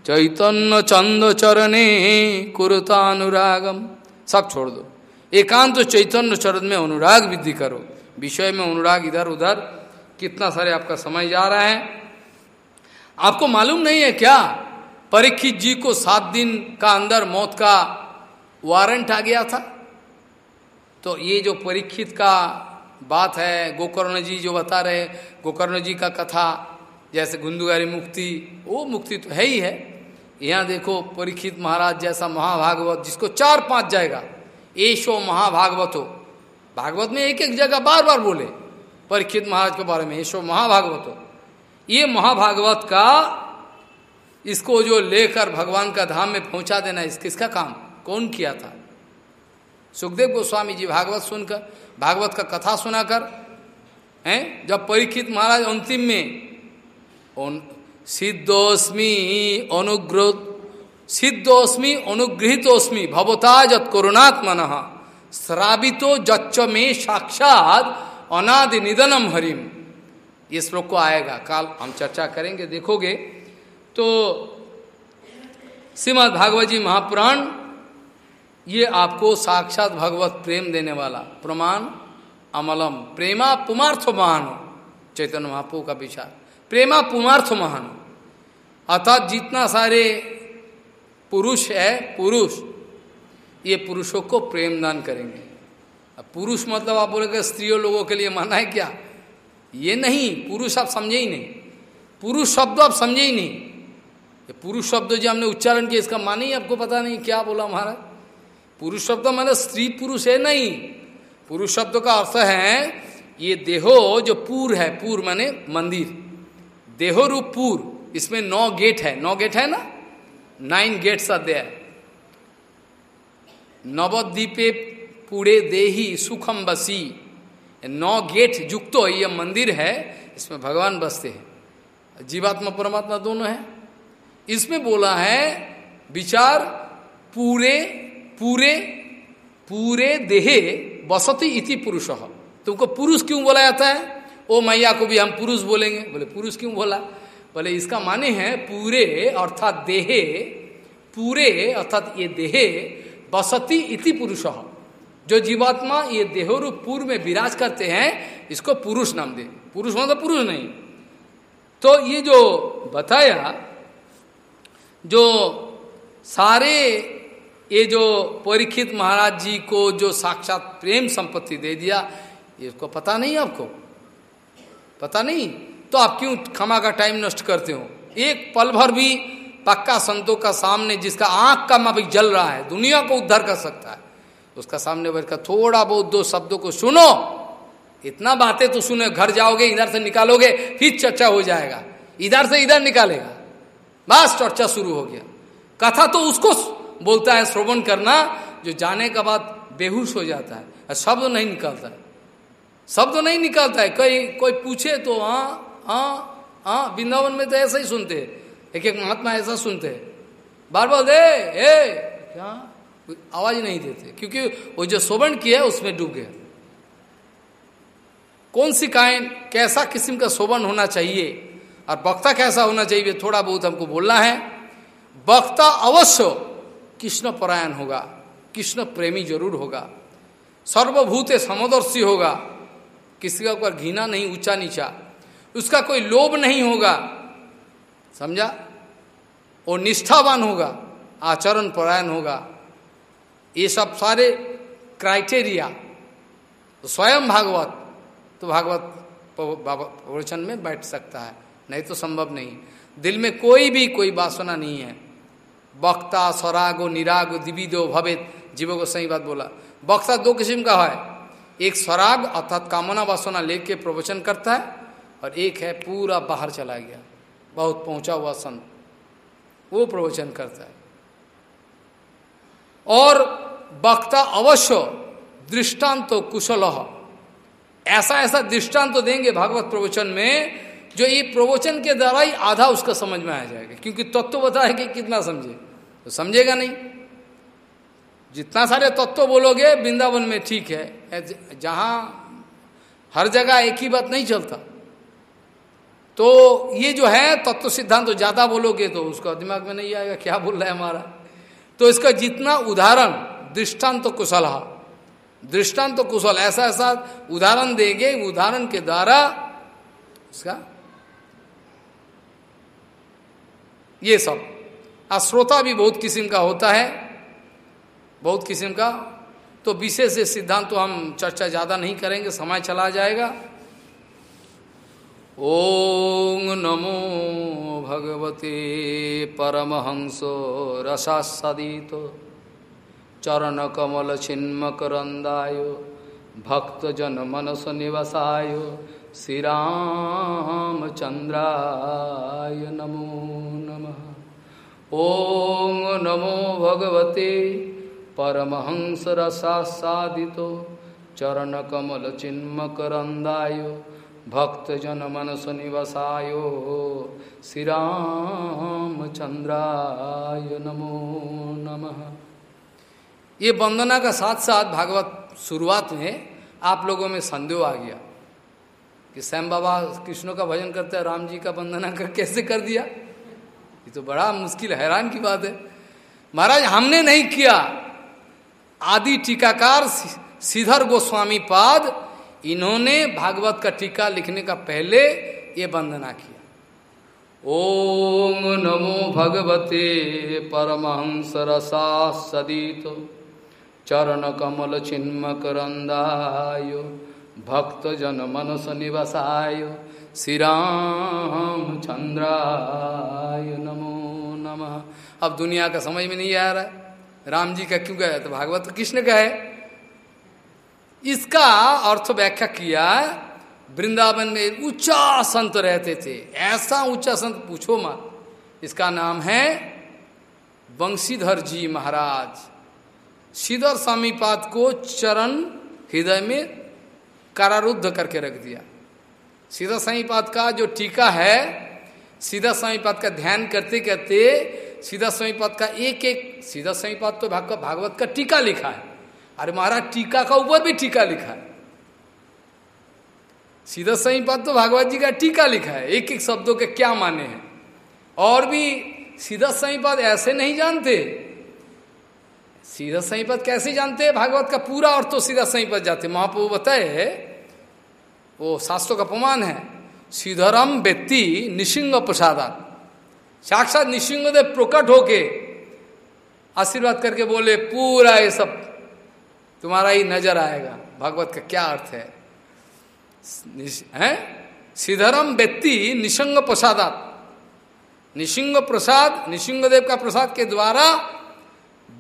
चैतन्य चंद चरणे कुरुतानुरागम। सब छोड़ दो। एकांत तो चैतन्य चरण में अनुराग विधि करो। विषय में अनुराग इधर उधर। कितना सारे आपका समय जा रहा है। आपको मालूम नहीं है क्या? परीक्षित जी को सात दिन का अंदर मौत का वारंट आ गया था। तो ये जो परीक्षित का बात है, गोकर्ण जी जो बता रहे गोकर्ण जी का कथा, जैसे गुंदुगारी मुक्ति, वो मुक्ति तो है ही है। यहाँ देखो परीक्षित महाराज जैसा महाभागवत, जिसको चार पाँच जाएगा, एशो महाभागवत। हो भागवत में एक एक जगह बार बार बोले, परीक्षित महाराज के बारे में महाभागवत। हो ये महाभागवत का, इसको जो लेकर भगवान का धाम में पहुँचा देना इस किसका काम? कौन किया था? सुखदेव गोस्वामी जी भागवत सुनकर, भागवत का कथा सुनाकर, हैं, जब परीक्षित महाराज अंतिम में सिद्धोस्मी अनुग्रह सिद्धोस्मी अनुगृहितोस्मी भवताजत करुणात्मन श्रावितो जच्च में साक्षात अनादि निधनम हरिम। ये श्लोक को आएगा, काल हम चर्चा करेंगे, देखोगे। तो श्रीमद भागवत जी महापुराण ये आपको साक्षात भगवत प्रेम देने वाला प्रमाण अमलम। प्रेमा पुमार्थ महान, चैतन्य महापू का विचार। प्रेमा पुमार्थ महान। अर्थात जितना सारे पुरुष है, पुरुष, ये पुरुषों को प्रेम दान करेंगे। अब पुरुष मतलब आप बोलेंगे स्त्रियों लोगों के लिए माना है क्या? ये नहीं, पुरुष आप समझे ही नहीं। पुरुष शब्द आप समझे ही नहीं। ये पुरुष शब्द जो हमने उच्चारण किया, इसका माने ही आपको पता नहीं क्या बोला महाराज। पुरुष शब्द माने स्त्री पुरुष है नहीं। पुरुष शब्द का अर्थ है, ये देहो जो पूर है, पूर माने मंदिर। देहो रूप पूर, इसमें नौ गेट है। नौ गेट है ना? Nine gates are there. नवद्वीपे पूरे देही सुखम बसी। नौ गेट युक्तो ये मंदिर है, इसमें भगवान बसते हैं। जीवात्मा, परमात्मा दोनों है। इसमें बोला है, विचार पूरे पूरे पूरे देहे बसती इति पुरुष तुमको पुरुष क्यों बोला जाता है? ओ मैया को भी हम पुरुष बोलेंगे। बोले, पुरुष क्यों बोला? बोले, इसका माने है पूरे अर्थात देहे, पूरे अर्थात ये देहे बसती इति पुरुष जो जीवात्मा ये देहोरूप पूर्व में विराज करते हैं, इसको पुरुष नाम दे। पुरुष मतलब पुरुष नहीं। तो ये जो बताया, जो सारे ये जो परीक्षित महाराज जी को जो साक्षात प्रेम संपत्ति दे दिया इसको पता नहीं आपको? पता नहीं? तो आप क्यों क्षमा का टाइम नष्ट करते हो? एक पल भर भी पक्का संतों का सामने जिसका आँख का माफिक जल रहा है, दुनिया को उद्धार कर सकता है, उसका सामने बैठकर थोड़ा बहुत दो शब्दों को सुनो। इतना बातें तो सुनो, घर जाओगे, इधर से निकालोगे, फिर चर्चा हो जाएगा। इधर से इधर निकालेगा। बस चर्चा शुरू हो गया। कथा तो उसको बोलता है श्रवण करना, जो जाने के बाद बेहोश हो जाता है। शब्द नहीं निकलता है। शब्द तो नहीं निकलता है। कोई कोई पूछे तो हाँ हाँ हाँ वृंदावन में तो ऐसा ही सुनते एक एक महात्मा ऐसा सुनते बार बार दे ए! क्या? आवाज़ नहीं देते। क्योंकि वो जो शोभन किया उसमें डूब गया। कौन सी कायन, कैसा किस्म का शोभन होना चाहिए? और वक्ता कैसा होना चाहिए? थोड़ा बहुत हमको बोलना है। वक्ता अवश्य कृष्ण परायण होगा, कृष्ण प्रेमी ज़रूर होगा, सर्वभूत समदर्शी होगा, किसी का ऊपर घृणा नहीं, ऊँचा नीचा, उसका कोई लोभ नहीं होगा, समझा? वो निष्ठावान होगा, आचरण परायण होगा, ये सब सारे क्राइटेरिया तो स्वयं भागवत तो भागवत प्रवचन में बैठ सकता है, नहीं तो संभव नहीं। दिल में कोई भी कोई वासना नहीं है। वक्ता स्वरागो निराग दिविदो भवेद जीवो सही बात बोला वक्ता दो किस्म का है एक स्वराग अर्थात कामना वासना लेके प्रवचन करता है और एक है पूरा बाहर चला गया। बहुत पहुँचा हुआ संत। वो प्रवचन करता है। और वक्ता अवश्य दृष्टांत तो कुशल। ऐसा ऐसा दृष्टांत तो देंगे भागवत प्रवचन में जो ये प्रवचन के द्वारा ही आधा उसका समझ में आ जाएगा, क्योंकि तत्व तो बताए कि कितना समझे। तो समझेगा नहीं। जितना सारे तत्व तो बोलोगे, वृंदावन में ठीक है। जहाँ हर जगह एक ही बात नहीं चलता। तो ये जो है तत्व तो सिद्धांत तो ज़्यादा बोलोगे तो उसका दिमाग में नहीं आएगा, क्या बोल रहा है हमारा। तो इसका जितना उदाहरण, दृष्टांत तो कुशल दृष्टांत तो कुशल ऐसा ऐसा उदाहरण देंगे, उदाहरण के द्वारा उसका ये सब। आ श्रोता भी बहुत किस्म का होता है, बहुत किस्म का। तो विशेष सिद्धांत तो हम चर्चा ज़्यादा नहीं करेंगे, समय चला जाएगा। ओम नमो भगवते परमहंसो रसासदित चरण कमल छिन्मकरंदाय भक्तजन मनस निवसाय। श्री रामचंद्राय नमो नमः। ओम नमो भगवते परमहंस निवसाय श्री रामचंद्राय नमो नमः। ये वंदना का साथ साथ भागवत शुरुआत में आप लोगों में संदेह आ गया। कि श्याम बाबा कृष्ण का भजन करते हैं, राम जी का वंदना कर, कैसे कर दिया? ये तो बड़ा मुश्किल, हैरान की बात है। महाराज, हमने नहीं किया। आदि टीकाकार श्रीधर गोस्वामी पाद, इन्होंने भागवत का टीका लिखने का पहले ये वंदना किया। ओम नमो भगवते परमहंस रसा सदित, चरण कमल चिन्मकरंदाय भक्त जन मनस निवसाय श्री राम चंद्राय नमो नमः। अब दुनिया का समझ में नहीं आ रहा। है राम जी का क्यों गया? तो भागवत तो कृष्ण का है। इसका अर्थ व्याख्या किया, वृंदावन में ऊँचा संत रहते थे। ऐसा ऊँचा संत पूछो मत। इसका नाम है वंशीधर जी महाराज। श्रीधर स्वामीपाद को चरण हृदय में कारारुद्ध करके रख दिया। सीधा स्वामीपाद का जो टीका है, सीधा स्वामीपाद का ध्यान करते करते सीधा स्वामीपाद का एक एक, सीधा स्वामीपाद तो भागवत का टीका लिखा है। अरे महाराज, टीका का ऊपर भी टीका लिखा है। सीधा स्वामीपाद तो भागवत जी का टीका लिखा है, एक एक शब्दों के क्या माने हैं। और भी सीधा स्वामीपाद ऐसे नहीं जानते। सीधा सही पद कैसे जानते हैं? भागवत का पूरा अर्थ तो सीधा सही पद जाते महाप्रभु बताए वो शास्त्रों का अपमान है। श्रीधरम व्यक्ति निशिंग प्रसादा साक्षात निशिंगदेव प्रकट होके आशीर्वाद करके बोले, पूरा ये सब तुम्हारा ही नज़र आएगा। भागवत का क्या अर्थ है? सीधरम व्यक्ति निशंग प्रसादात निशिंग प्रसाद निशिंगदेव का प्रसाद के द्वारा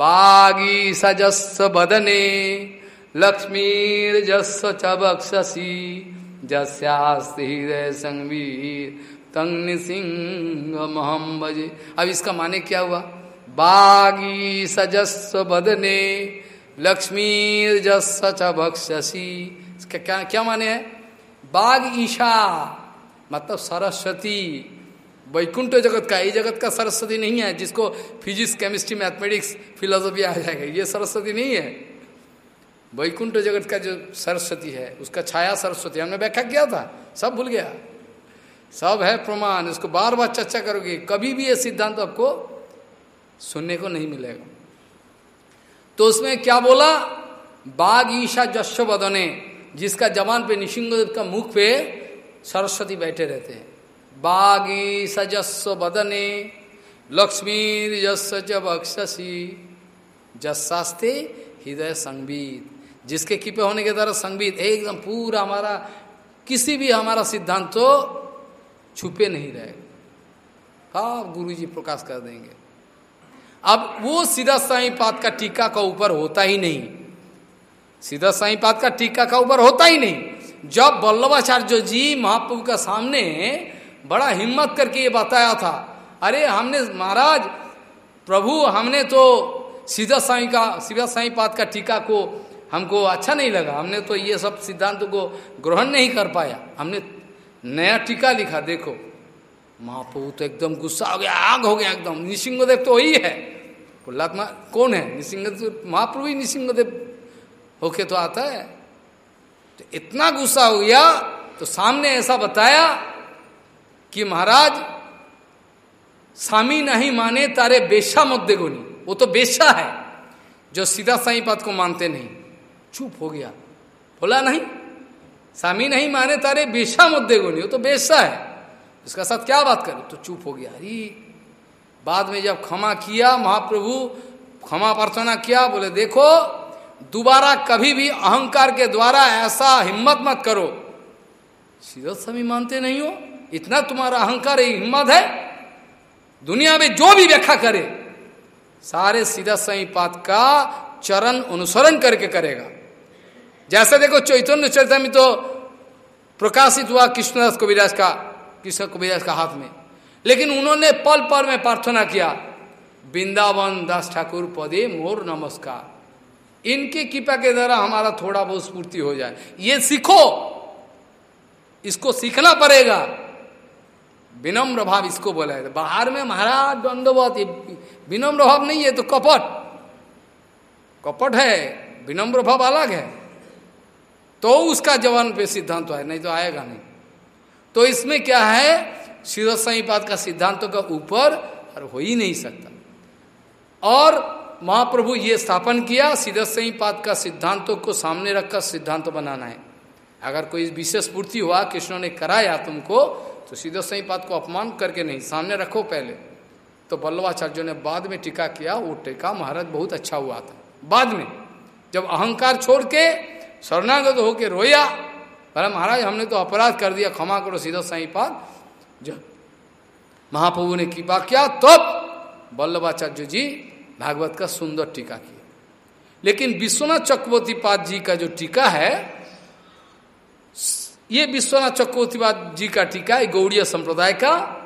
बागी सजस्व बदने लक्ष्मीर्जस्व च बक्षसी जस्यास्ति हृदय संवीर तंग सिंह महम बजे अब इसका माने क्या हुआ? बागी सजस्व बदने लक्ष्मीर्जस्व च बक्षसी इसका क्या क्या माने है? बाग ईशा मतलब सरस्वती। वैकुंठ जगत का, ये जगत का सरस्वती नहीं है, जिसको फिजिक्स, केमिस्ट्री, मैथमेटिक्स, फिलोसफी आ जाएगा। ये सरस्वती नहीं है। वैकुंठ जगत का जो सरस्वती है, उसका छाया सरस्वती, हमने व्याख्या किया था, सब भूल गया। सब है प्रमाण, इसको बार बार चर्चा करोगे, कभी भी ये सिद्धांत आपको सुनने को नहीं मिलेगा। तो उसमें क्या बोला? बाघ ईशा जश्व बदने जिसका जवान पे निशिंग का मुख पे सरस्वती बैठे रहते हैं। बागी सजस्व बदने लक्ष्मी बक्षसी जस्ते हृदय संगीत जिसके कृपे होने के द्वारा संगीत एकदम पूरा हमारा, किसी भी हमारा सिद्धांत तो छुपे नहीं रहेगा। हाँ गुरु जी प्रकाश कर देंगे। अब वो सीधा साई पात का टीका का ऊपर होता ही नहीं। सीधा साई पात का टीका का ऊपर होता ही नहीं। जब वल्लभाचार्य जी महाप्रभु के सामने बड़ा हिम्मत करके ये बताया था, अरे, हमने महाराज, प्रभु, हमने तो सीधा साई का, सीधा साई पात का टीका को हमको अच्छा नहीं लगा। हमने तो ये सब सिद्धांत को ग्रहण नहीं कर पाया। हमने नया टीका लिखा, देखो। महाप्रभु तो एकदम गुस्सा हो गया, आग हो गया एकदम। निशिंगदेव तो वही है। प्रहलात्मा कौन है? निशिंगदेव महाप्रभु ही निशिंगदेव होके तो आता है। तो इतना गुस्सा हो गया तो सामने ऐसा बताया कि महाराज स्वामी नहीं माने तारे बेशा मुद्दे को वो तो बेशा है, जो सीधा साई पद को मानते नहीं। चुप हो गया। बोला, नहीं स्वामी नहीं माने तारे बेशा मुद्दे को नहीं तो बेशा है। इसका साथ क्या बात करे? तो चुप हो गया। अरे, बाद में जब क्षमा किया, महाप्रभु क्षमा प्रार्थना किया, बोले, देखो, दोबारा कभी भी अहंकार के द्वारा ऐसा हिम्मत मत करो। सीधा स्वामी मानते नहीं हो? इतना तुम्हारा अहंकार हिम्मत है। दुनिया में जो भी व्याख्या करे, सारे सीधा सही पात का चरण अनुसरण करके करेगा। जैसे देखो चैतन्य में तो प्रकाशित हुआ कृष्णदास कविराज का, कृष्ण कविराज का हाथ में। लेकिन उन्होंने पल पल में प्रार्थना किया वृंदावन दास ठाकुर पदे मोर नमस्कार। इनके कृपा के द्वारा हमारा थोड़ा बहुत स्फूर्ति हो जाए। ये सीखो। इसको सीखना पड़ेगा। विनम्र भाव इसको बोला है। बाहर में महाराज द्वंद्वत विनम्र भाव नहीं है तो कपट। कपट है। विनम्र भाव अलग है। तो उसका जवान पे सिद्धांत है नहीं तो आएगा नहीं। तो इसमें क्या है? शिव संहिपात का सिद्धांतों का ऊपर और हो ही नहीं सकता। और महाप्रभु ये स्थापन किया संहिपात का सिद्धांतों को सामने रखकर सिद्धांत बनाना है। अगर कोई विशेष पूर्ति हुआ, कृष्ण ने कराया तुमको तो संहिपात को अपमान करके नहीं, सामने रखो पहले। तो बल्लवाचार्य ने बाद में टीका किया, वो टीका महाराज बहुत अच्छा हुआ था। बाद में, जब अहंकार छोड़ के शरणागत होके रोया। बोला महाराज, हमने तो अपराध कर दिया, क्षमा करो, सीधा संहिपात जब महाप्रभु ने कृपा किया, तब वल्लभाचार्य जी भागवत का सुंदर टीका किया लेकिन विश्वनाथ चक्रवर्ती पाद जी का जो टीका है, ये विश्वनाथ चक्रवर्ती पाद जी का टीका है, गौड़ीय संप्रदाय का।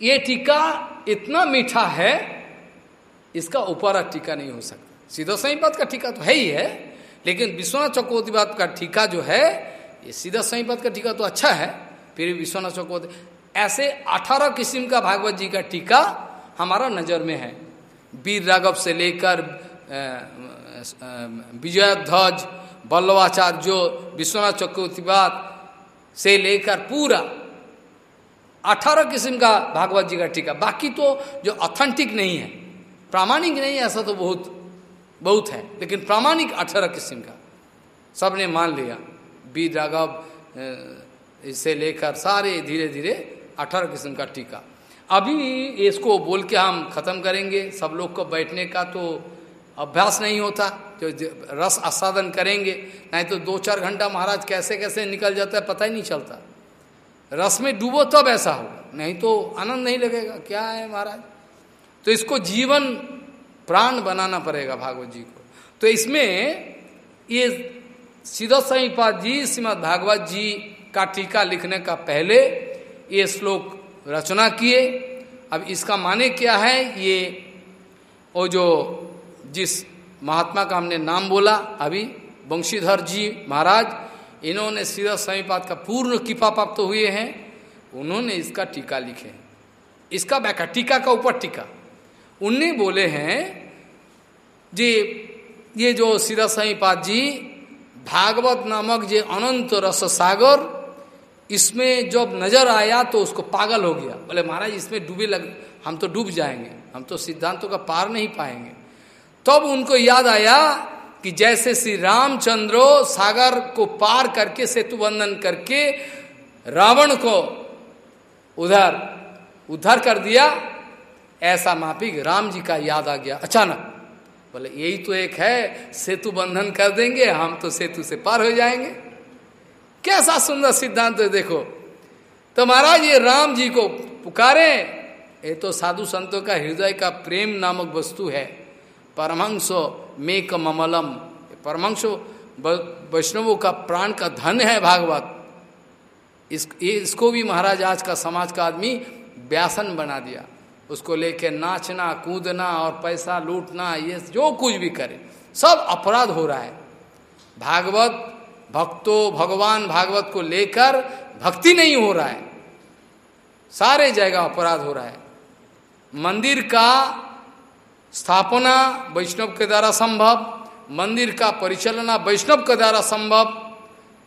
ये टीका इतना मीठा है, इसका ऊपर टीका नहीं हो सकता। सीधा सही बात का टीका तो है ही है। लेकिन विश्वनाथ चक्रवर्ती बात का टीका जो है, ये सीधा सही बात का टीका तो अच्छा है, फिर विश्वनाथ चक्रवर्ती, ऐसे अठारह किस्म का भागवत जी का टीका हमारा नज़र में है। वीर राघव से लेकर विजय ध्वज बल्लवाचार्य विश्वनाथ चक्रवर्तीवाद से लेकर पूरा अठारह किस्म का भागवत जी का टीका बाकी तो जो ऑथेंटिक नहीं है, प्रामाणिक नहीं है, ऐसा तो बहुत बहुत है, लेकिन प्रामाणिक अठारह किस्म का। सबने मान लिया। वीर राघव से लेकर सारे धीरे धीरे अठारह किस्म का टीका। अभी इसको बोल के हम खत्म करेंगे। सब लोग को बैठने का तो अभ्यास नहीं होता। जो रस आस्वादन करेंगे, नहीं तो दो चार घंटा महाराज कैसे कैसे निकल जाता है पता ही नहीं चलता। रस में डूबो तब ऐसा हो, नहीं तो आनंद नहीं लगेगा। क्या है महाराज? तो इसको जीवन प्राण बनाना पड़ेगा भागवत जी को। तो इसमें ये सीधा सहीपाद जी, श्रीमद भागवत जी का टीका लिखने का पहले ये श्लोक रचना किए। अब इसका माने क्या है? ये, वो जो जिस महात्मा का हमने नाम बोला, अभी वंशीधर जी महाराज, इन्होंने सीधा समीपात का पूर्ण कृपा प्राप्त हुए हैं। उन्होंने इसका टीका लिखे। इसका व्याख्या, टीका का ऊपर टीका। उनने बोले हैं, जी, ये जो सीधा समीपात जी भागवत नामक जे अनंत रस सागर, इसमें जब नज़र आया तो उसको पागल हो गया। बोले, महाराज, इसमें डूबे लग, हम तो डूब जाएँगे, हम तो सिद्धांतों का पार नहीं पाएँगे। तब उनको याद आया कि जैसे श्री रामचंद्रो सागर को पार करके, सेतु बंधन करके, रावण को उधर उधर कर दिया ऐसा मापिक राम जी का याद आ गया। अचानक, बोले, यही तो एक है, सेतु बंधन कर देंगे, हम तो सेतु से पार हो जाएँगे। कैसा सुंदर सिद्धांत है, देखो। तो महाराज, ये राम जी को पुकारे, ये तो साधु संतों का हृदय का प्रेम नामक वस्तु है। परमहंसो मेक ममलम। परमहंसो वैष्णवों का प्राण का धन है भागवत। इस, इसको भी महाराज आज का समाज का आदमी व्यासन बना दिया। उसको लेके नाचना, कूदना और पैसा लूटना, ये जो कुछ भी करे, सब अपराध हो रहा है। भागवत भक्तो, भगवान भागवत को लेकर भक्ति नहीं हो रहा है। सारे जगह अपराध हो रहा है। मंदिर का स्थापना वैष्णव के द्वारा संभव, मंदिर का परिचालना वैष्णव के द्वारा संभव,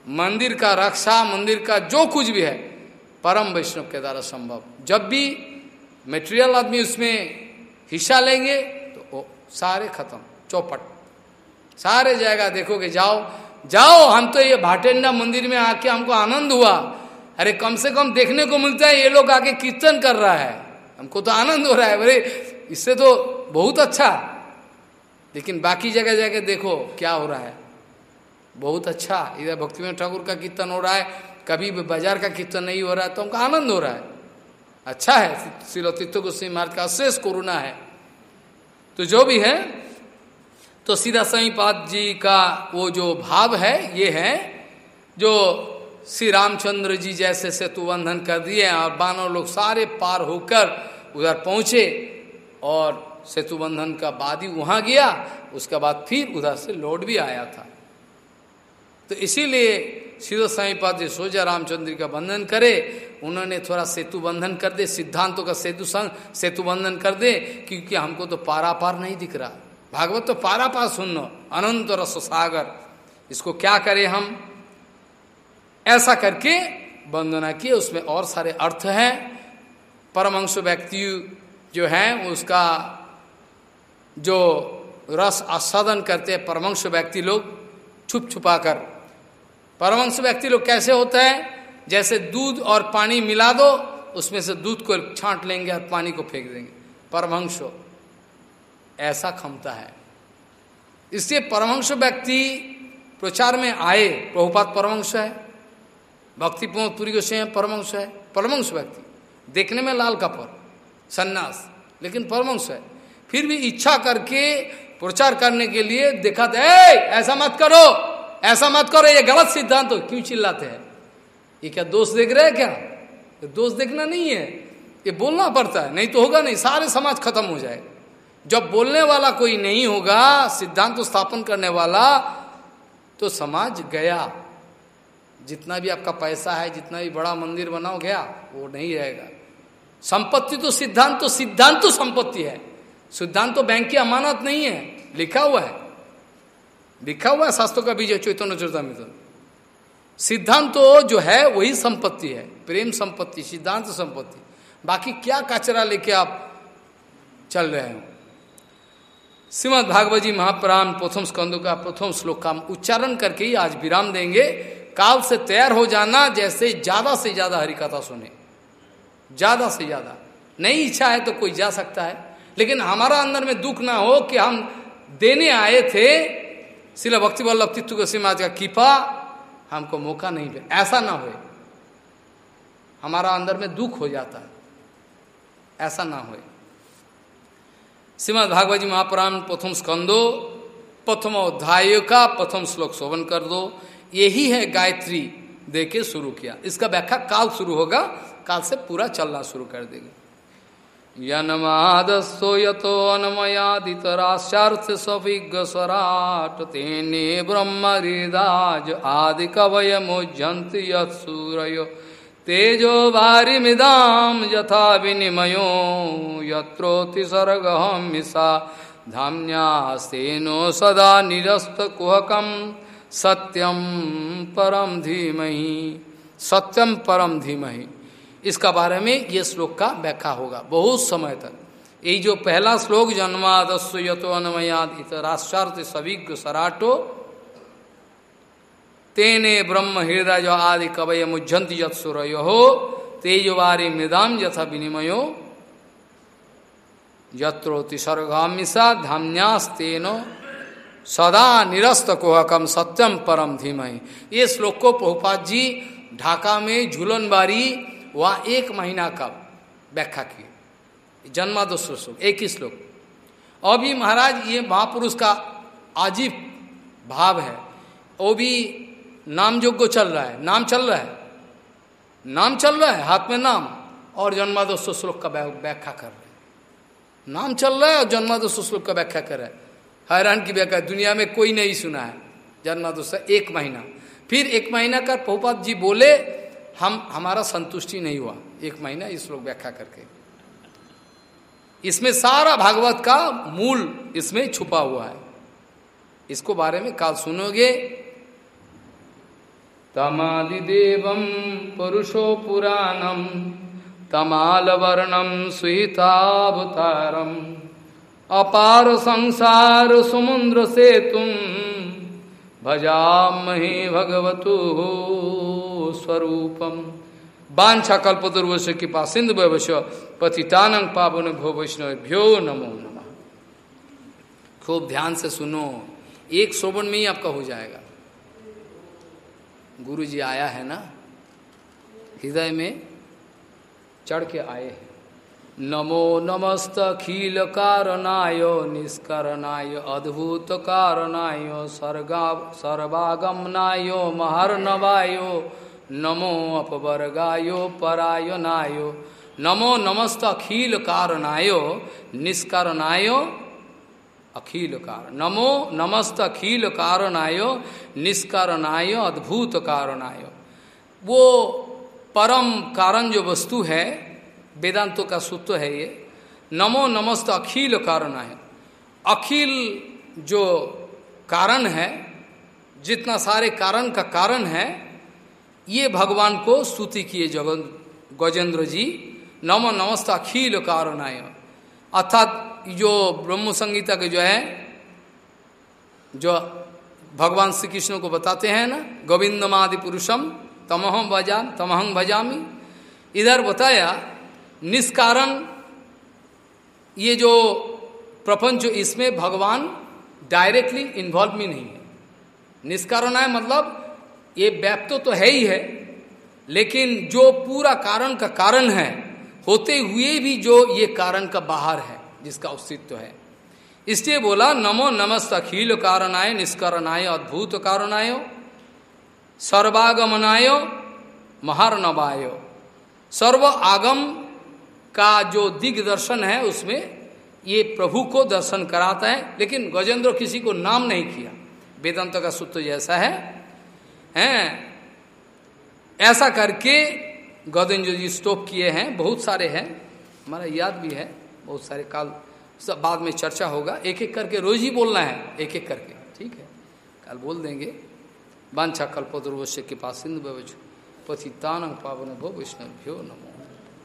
मंदिर का रक्षा, मंदिर का जो कुछ भी है, परम वैष्णव के द्वारा संभव। जब भी मेटेरियल आदमी उसमें हिस्सा लेंगे तो ओ, सारे खत्म चौपट। सारे जाएगा देखोगे जाओ जाओ हम तो ये भाटेंडा मंदिर में आके हमको आनंद हुआ। अरे कम से कम देखने को मिलता है ये लोग आके कीर्तन कर रहा है। हमको तो आनंद हो रहा है अरे इससे तो बहुत अच्छा। लेकिन बाकी जगह जाके देखो क्या हो रहा है। बहुत अच्छा इधर भक्तिविनोद ठाकुर का कीर्तन हो रहा है कभी बाज़ार का कीर्तन नहीं हो रहा है तो हमको आनंद हो रहा है। अच्छा है शिलोतित्व को महाराज का शेष कोरोना है। तो जो भी है तो सीधा समीपाद जी का वो जो भाव है, ये है, जो श्री रामचंद्र जी जैसे सेतु बंधन कर दिए और बानव लोग सारे पार होकर उधर पहुँचे, और सेतु बंधन का बाद ही वहाँ गया, उसके बाद फिर उधर से लौट भी आया था। तो इसीलिए सीधो साईपाद जी सोचा रामचंद्र का बंधन करे, उन्होंने थोड़ा सेतु बंधन कर दे, सिद्धांतों का सेतु संग, सेतु बंधन कर दे, क्योंकि हमको तो पारा पार नहीं दिख रहा। भागवत तो पारा पार सुनो, अनंत रस सागर, इसको क्या करें हम? ऐसा करके वंदना किए, उसमें और सारे अर्थ हैं। परमंश व्यक्ति जो है, उसका जो रस आस्वादन करते हैं परमंश व्यक्ति लोग छुप छुपा कर परमंश व्यक्ति लोग कैसे होता है? जैसे दूध और पानी मिला दो, उसमें से दूध को छांट लेंगे और पानी को फेंक देंगे। परमहंस ऐसा क्षमता है। इसलिए परमहंस व्यक्ति प्रचार में आए प्रभुपात परमंश है, भक्ति पूरी गोस्वाई परमंश है परमंश व्यक्ति। देखने में लाल कपर सन्यास, लेकिन परमंश है। फिर भी इच्छा करके प्रचार करने के लिए देखा दे ऐसा मत करो! ऐसा मत करो, ये गलत सिद्धांत तो क्यों चिल्लाते हैं? ये क्या दोष देख रहे हैं क्या? दोष देखना नहीं है। ये बोलना पड़ता है। नहीं तो होगा नहीं। सारे समाज खत्म हो जाए। जब बोलने वाला कोई नहीं होगा, सिद्धांत तो स्थापन करने वाला तो समाज गया। जितना भी आपका पैसा है, जितना भी बड़ा मंदिर बनाओ, गया। वो नहीं रहेगा। संपत्ति तो सिद्धांत तो सिद्धांत तो संपत्ति है। सिद्धांत तो बैंक की अमानत नहीं है। लिखा हुआ है। लिखा हुआ है शास्त्रों का बीज चैतन्य चरितमित सिद्धांत तो। जो है, वही संपत्ति है। प्रेम संपत्ति, सिद्धांत तो संपत्ति। बाकी क्या कचरा लेके आप चल रहे हो? श्रीमद भागवत जी महाप्राण, प्रथम स्कंद का प्रथम श्लोक का उच्चारण करके ही आज विराम देंगे। काल से तैयार हो जाना, जैसे ज़्यादा से ज़्यादा हरिकथा सुने। ज़्यादा से ज़्यादा। नहीं इच्छा है तो कोई जा सकता है। लेकिन हमारा अंदर में दुख ना हो कि हम देने आए थे शिला भक्ति वल्लभ तित्व को समाज का कीपा हमको मौका नहीं दे। ऐसा ना हो हमारा अंदर में दुख हो जाता है। ऐसा ना हो श्रीमद भागवत जी महापुराण प्रथम स्कंदो, प्रथम अध्याय का प्रथम श्लोक शोभन कर दो। यही है गायत्री देके शुरू किया। इसका व्याख्या काल शुरू होगा, काल से पूरा चलना शुरू कर देगा। यनमादस्सो यतो अनमयादितराश्चार्थ सविज्ञ स्वराट तेने ब्रह्महृदाज आदि कवय मुझंति यत्सूरयो तेजो भारिमिदाम यथा विनिमयो यत्रोतिसर्गहम मिषा धाम्यास्तेनो सदा निरस्तकुहकम सत्यम परम धीमहि सत्यम परम धीमहि। इसका बारे में ये श्लोक का व्याख्या होगा। बहुत समय तक। यही जो पहला श्लोक जन्मादस्व यतो अनमयाद इतराश्चार्थ सविज्ञ सराटो, तेने ब्रह्म हृदय जो आदि कवय मुझंत यत्सुर हो तेजवारी मृदाम यथा विनिमयो, यत्रोति सर्गामिषा धान्यास्तेनो सदा निरस्त कोहकम सत्यम परम धीमय ये श्लोक को प्रभुपाद जी ढाका में झूलनबारी वह एक महीना का व्याख्या की। जन्मादोष श्लोक एक ही श्लोक। अभी महाराज, ये महापुरुष का आजीव भाव है। वो भी नाम को चल रहा है। नाम चल रहा है। नाम चल रहा है, हाथ में नाम। और जन्मादोष श्लोक का व्याख्या कर रहे हैं। नाम चल रहा है और जन्मादोष श्लोक का व्याख्या कर रहा है। हैरान की व्याख्या, दुनिया में कोई नहीं सुना है। जन्मादोष एक महीना। फिर एक महीना का पहुपात जी बोले हम, हमारा संतुष्टि नहीं हुआ। एक महीना इस लोग व्याख्या करके। इसमें सारा भागवत का मूल इसमें छुपा हुआ है। इसको बारे में काल सुनोगे? तमादिदेव पुरुषो पुराणम तमाल वर्णम सुहितावतारम अपार संसार समुद्र से तुम भजामहे भगवतु। स्वरूपम। बांछा कल्पतुर्वश के पास सिंधु वैवश्य पतितानंग पावन भो वैष्णव भ्यो नमो नमः। खूब ध्यान से सुनो, एक श्रोवण में ही आपका हो जाएगा। गुरु जी आया है ना? हृदय में चढ़ के आए हैं। नमो नमस्त अखिल कारणाय निष्करणाय अद्भुत कारणाय सर्गा सर्वागमनाय, महर्नवाय नमो अपवर्गाय परायणाय नमो नमस्त अखिल कारणाय, निष्करणाय अखिल कारण नमो नमस्त अखिल कारणाय, निष्कारणाय अद्भुत कारणाय। वो परम कारण जो वस्तु है, वेदांतों का सूत्र है ये, नमो नमस्त अखिल कारण है अखिल जो कारण है, जितना सारे कारण का कारण है ये भगवान को स्तुति किए जगन गजेंद्र जी, नमो नमस्त अखिल कारणाय। अर्थात जो ब्रह्म संगीता के जो है, जो भगवान श्री कृष्ण को बताते हैं ना, गोविंदमादि पुरुषम तमहम भजाम तमहंग भजामी। इधर बताया, निष्कारण, ये जो प्रपंच इसमें भगवान डायरेक्टली इन्वॉल्व भी नहीं है। निष्कारण है मतलब ये व्याप्त तो तो है ही है, लेकिन जो पूरा कारण का कारण है, होते हुए भी जो ये कारण का बाहर है, जिसका अस्तित्व है। इसलिए बोला, नमो नमस्त अखिल कारणाय, निष्करणाय, अद्भुत कारणाय, सर्वागमनाय महारनवाय सर्व आगम का जो दिग्दर्शन है, उसमें ये प्रभु को दर्शन कराता है, लेकिन गजेंद्र किसी को नाम नहीं किया। वेदांत का सूत्र जैसा है हैं। ऐसा करके गौदेंद्र जी स्तोक किए हैं। बहुत सारे हैं। हमारा याद भी है। बहुत सारे काल सब बाद में चर्चा होगा। एक एक करके रोज ही बोलना है। एक एक करके। ठीक है? कल बोल देंगे। बांछा कल्पद्रवश्य के पास सिंधु पतितान पावन भो वैष्णव भ्यो नमो।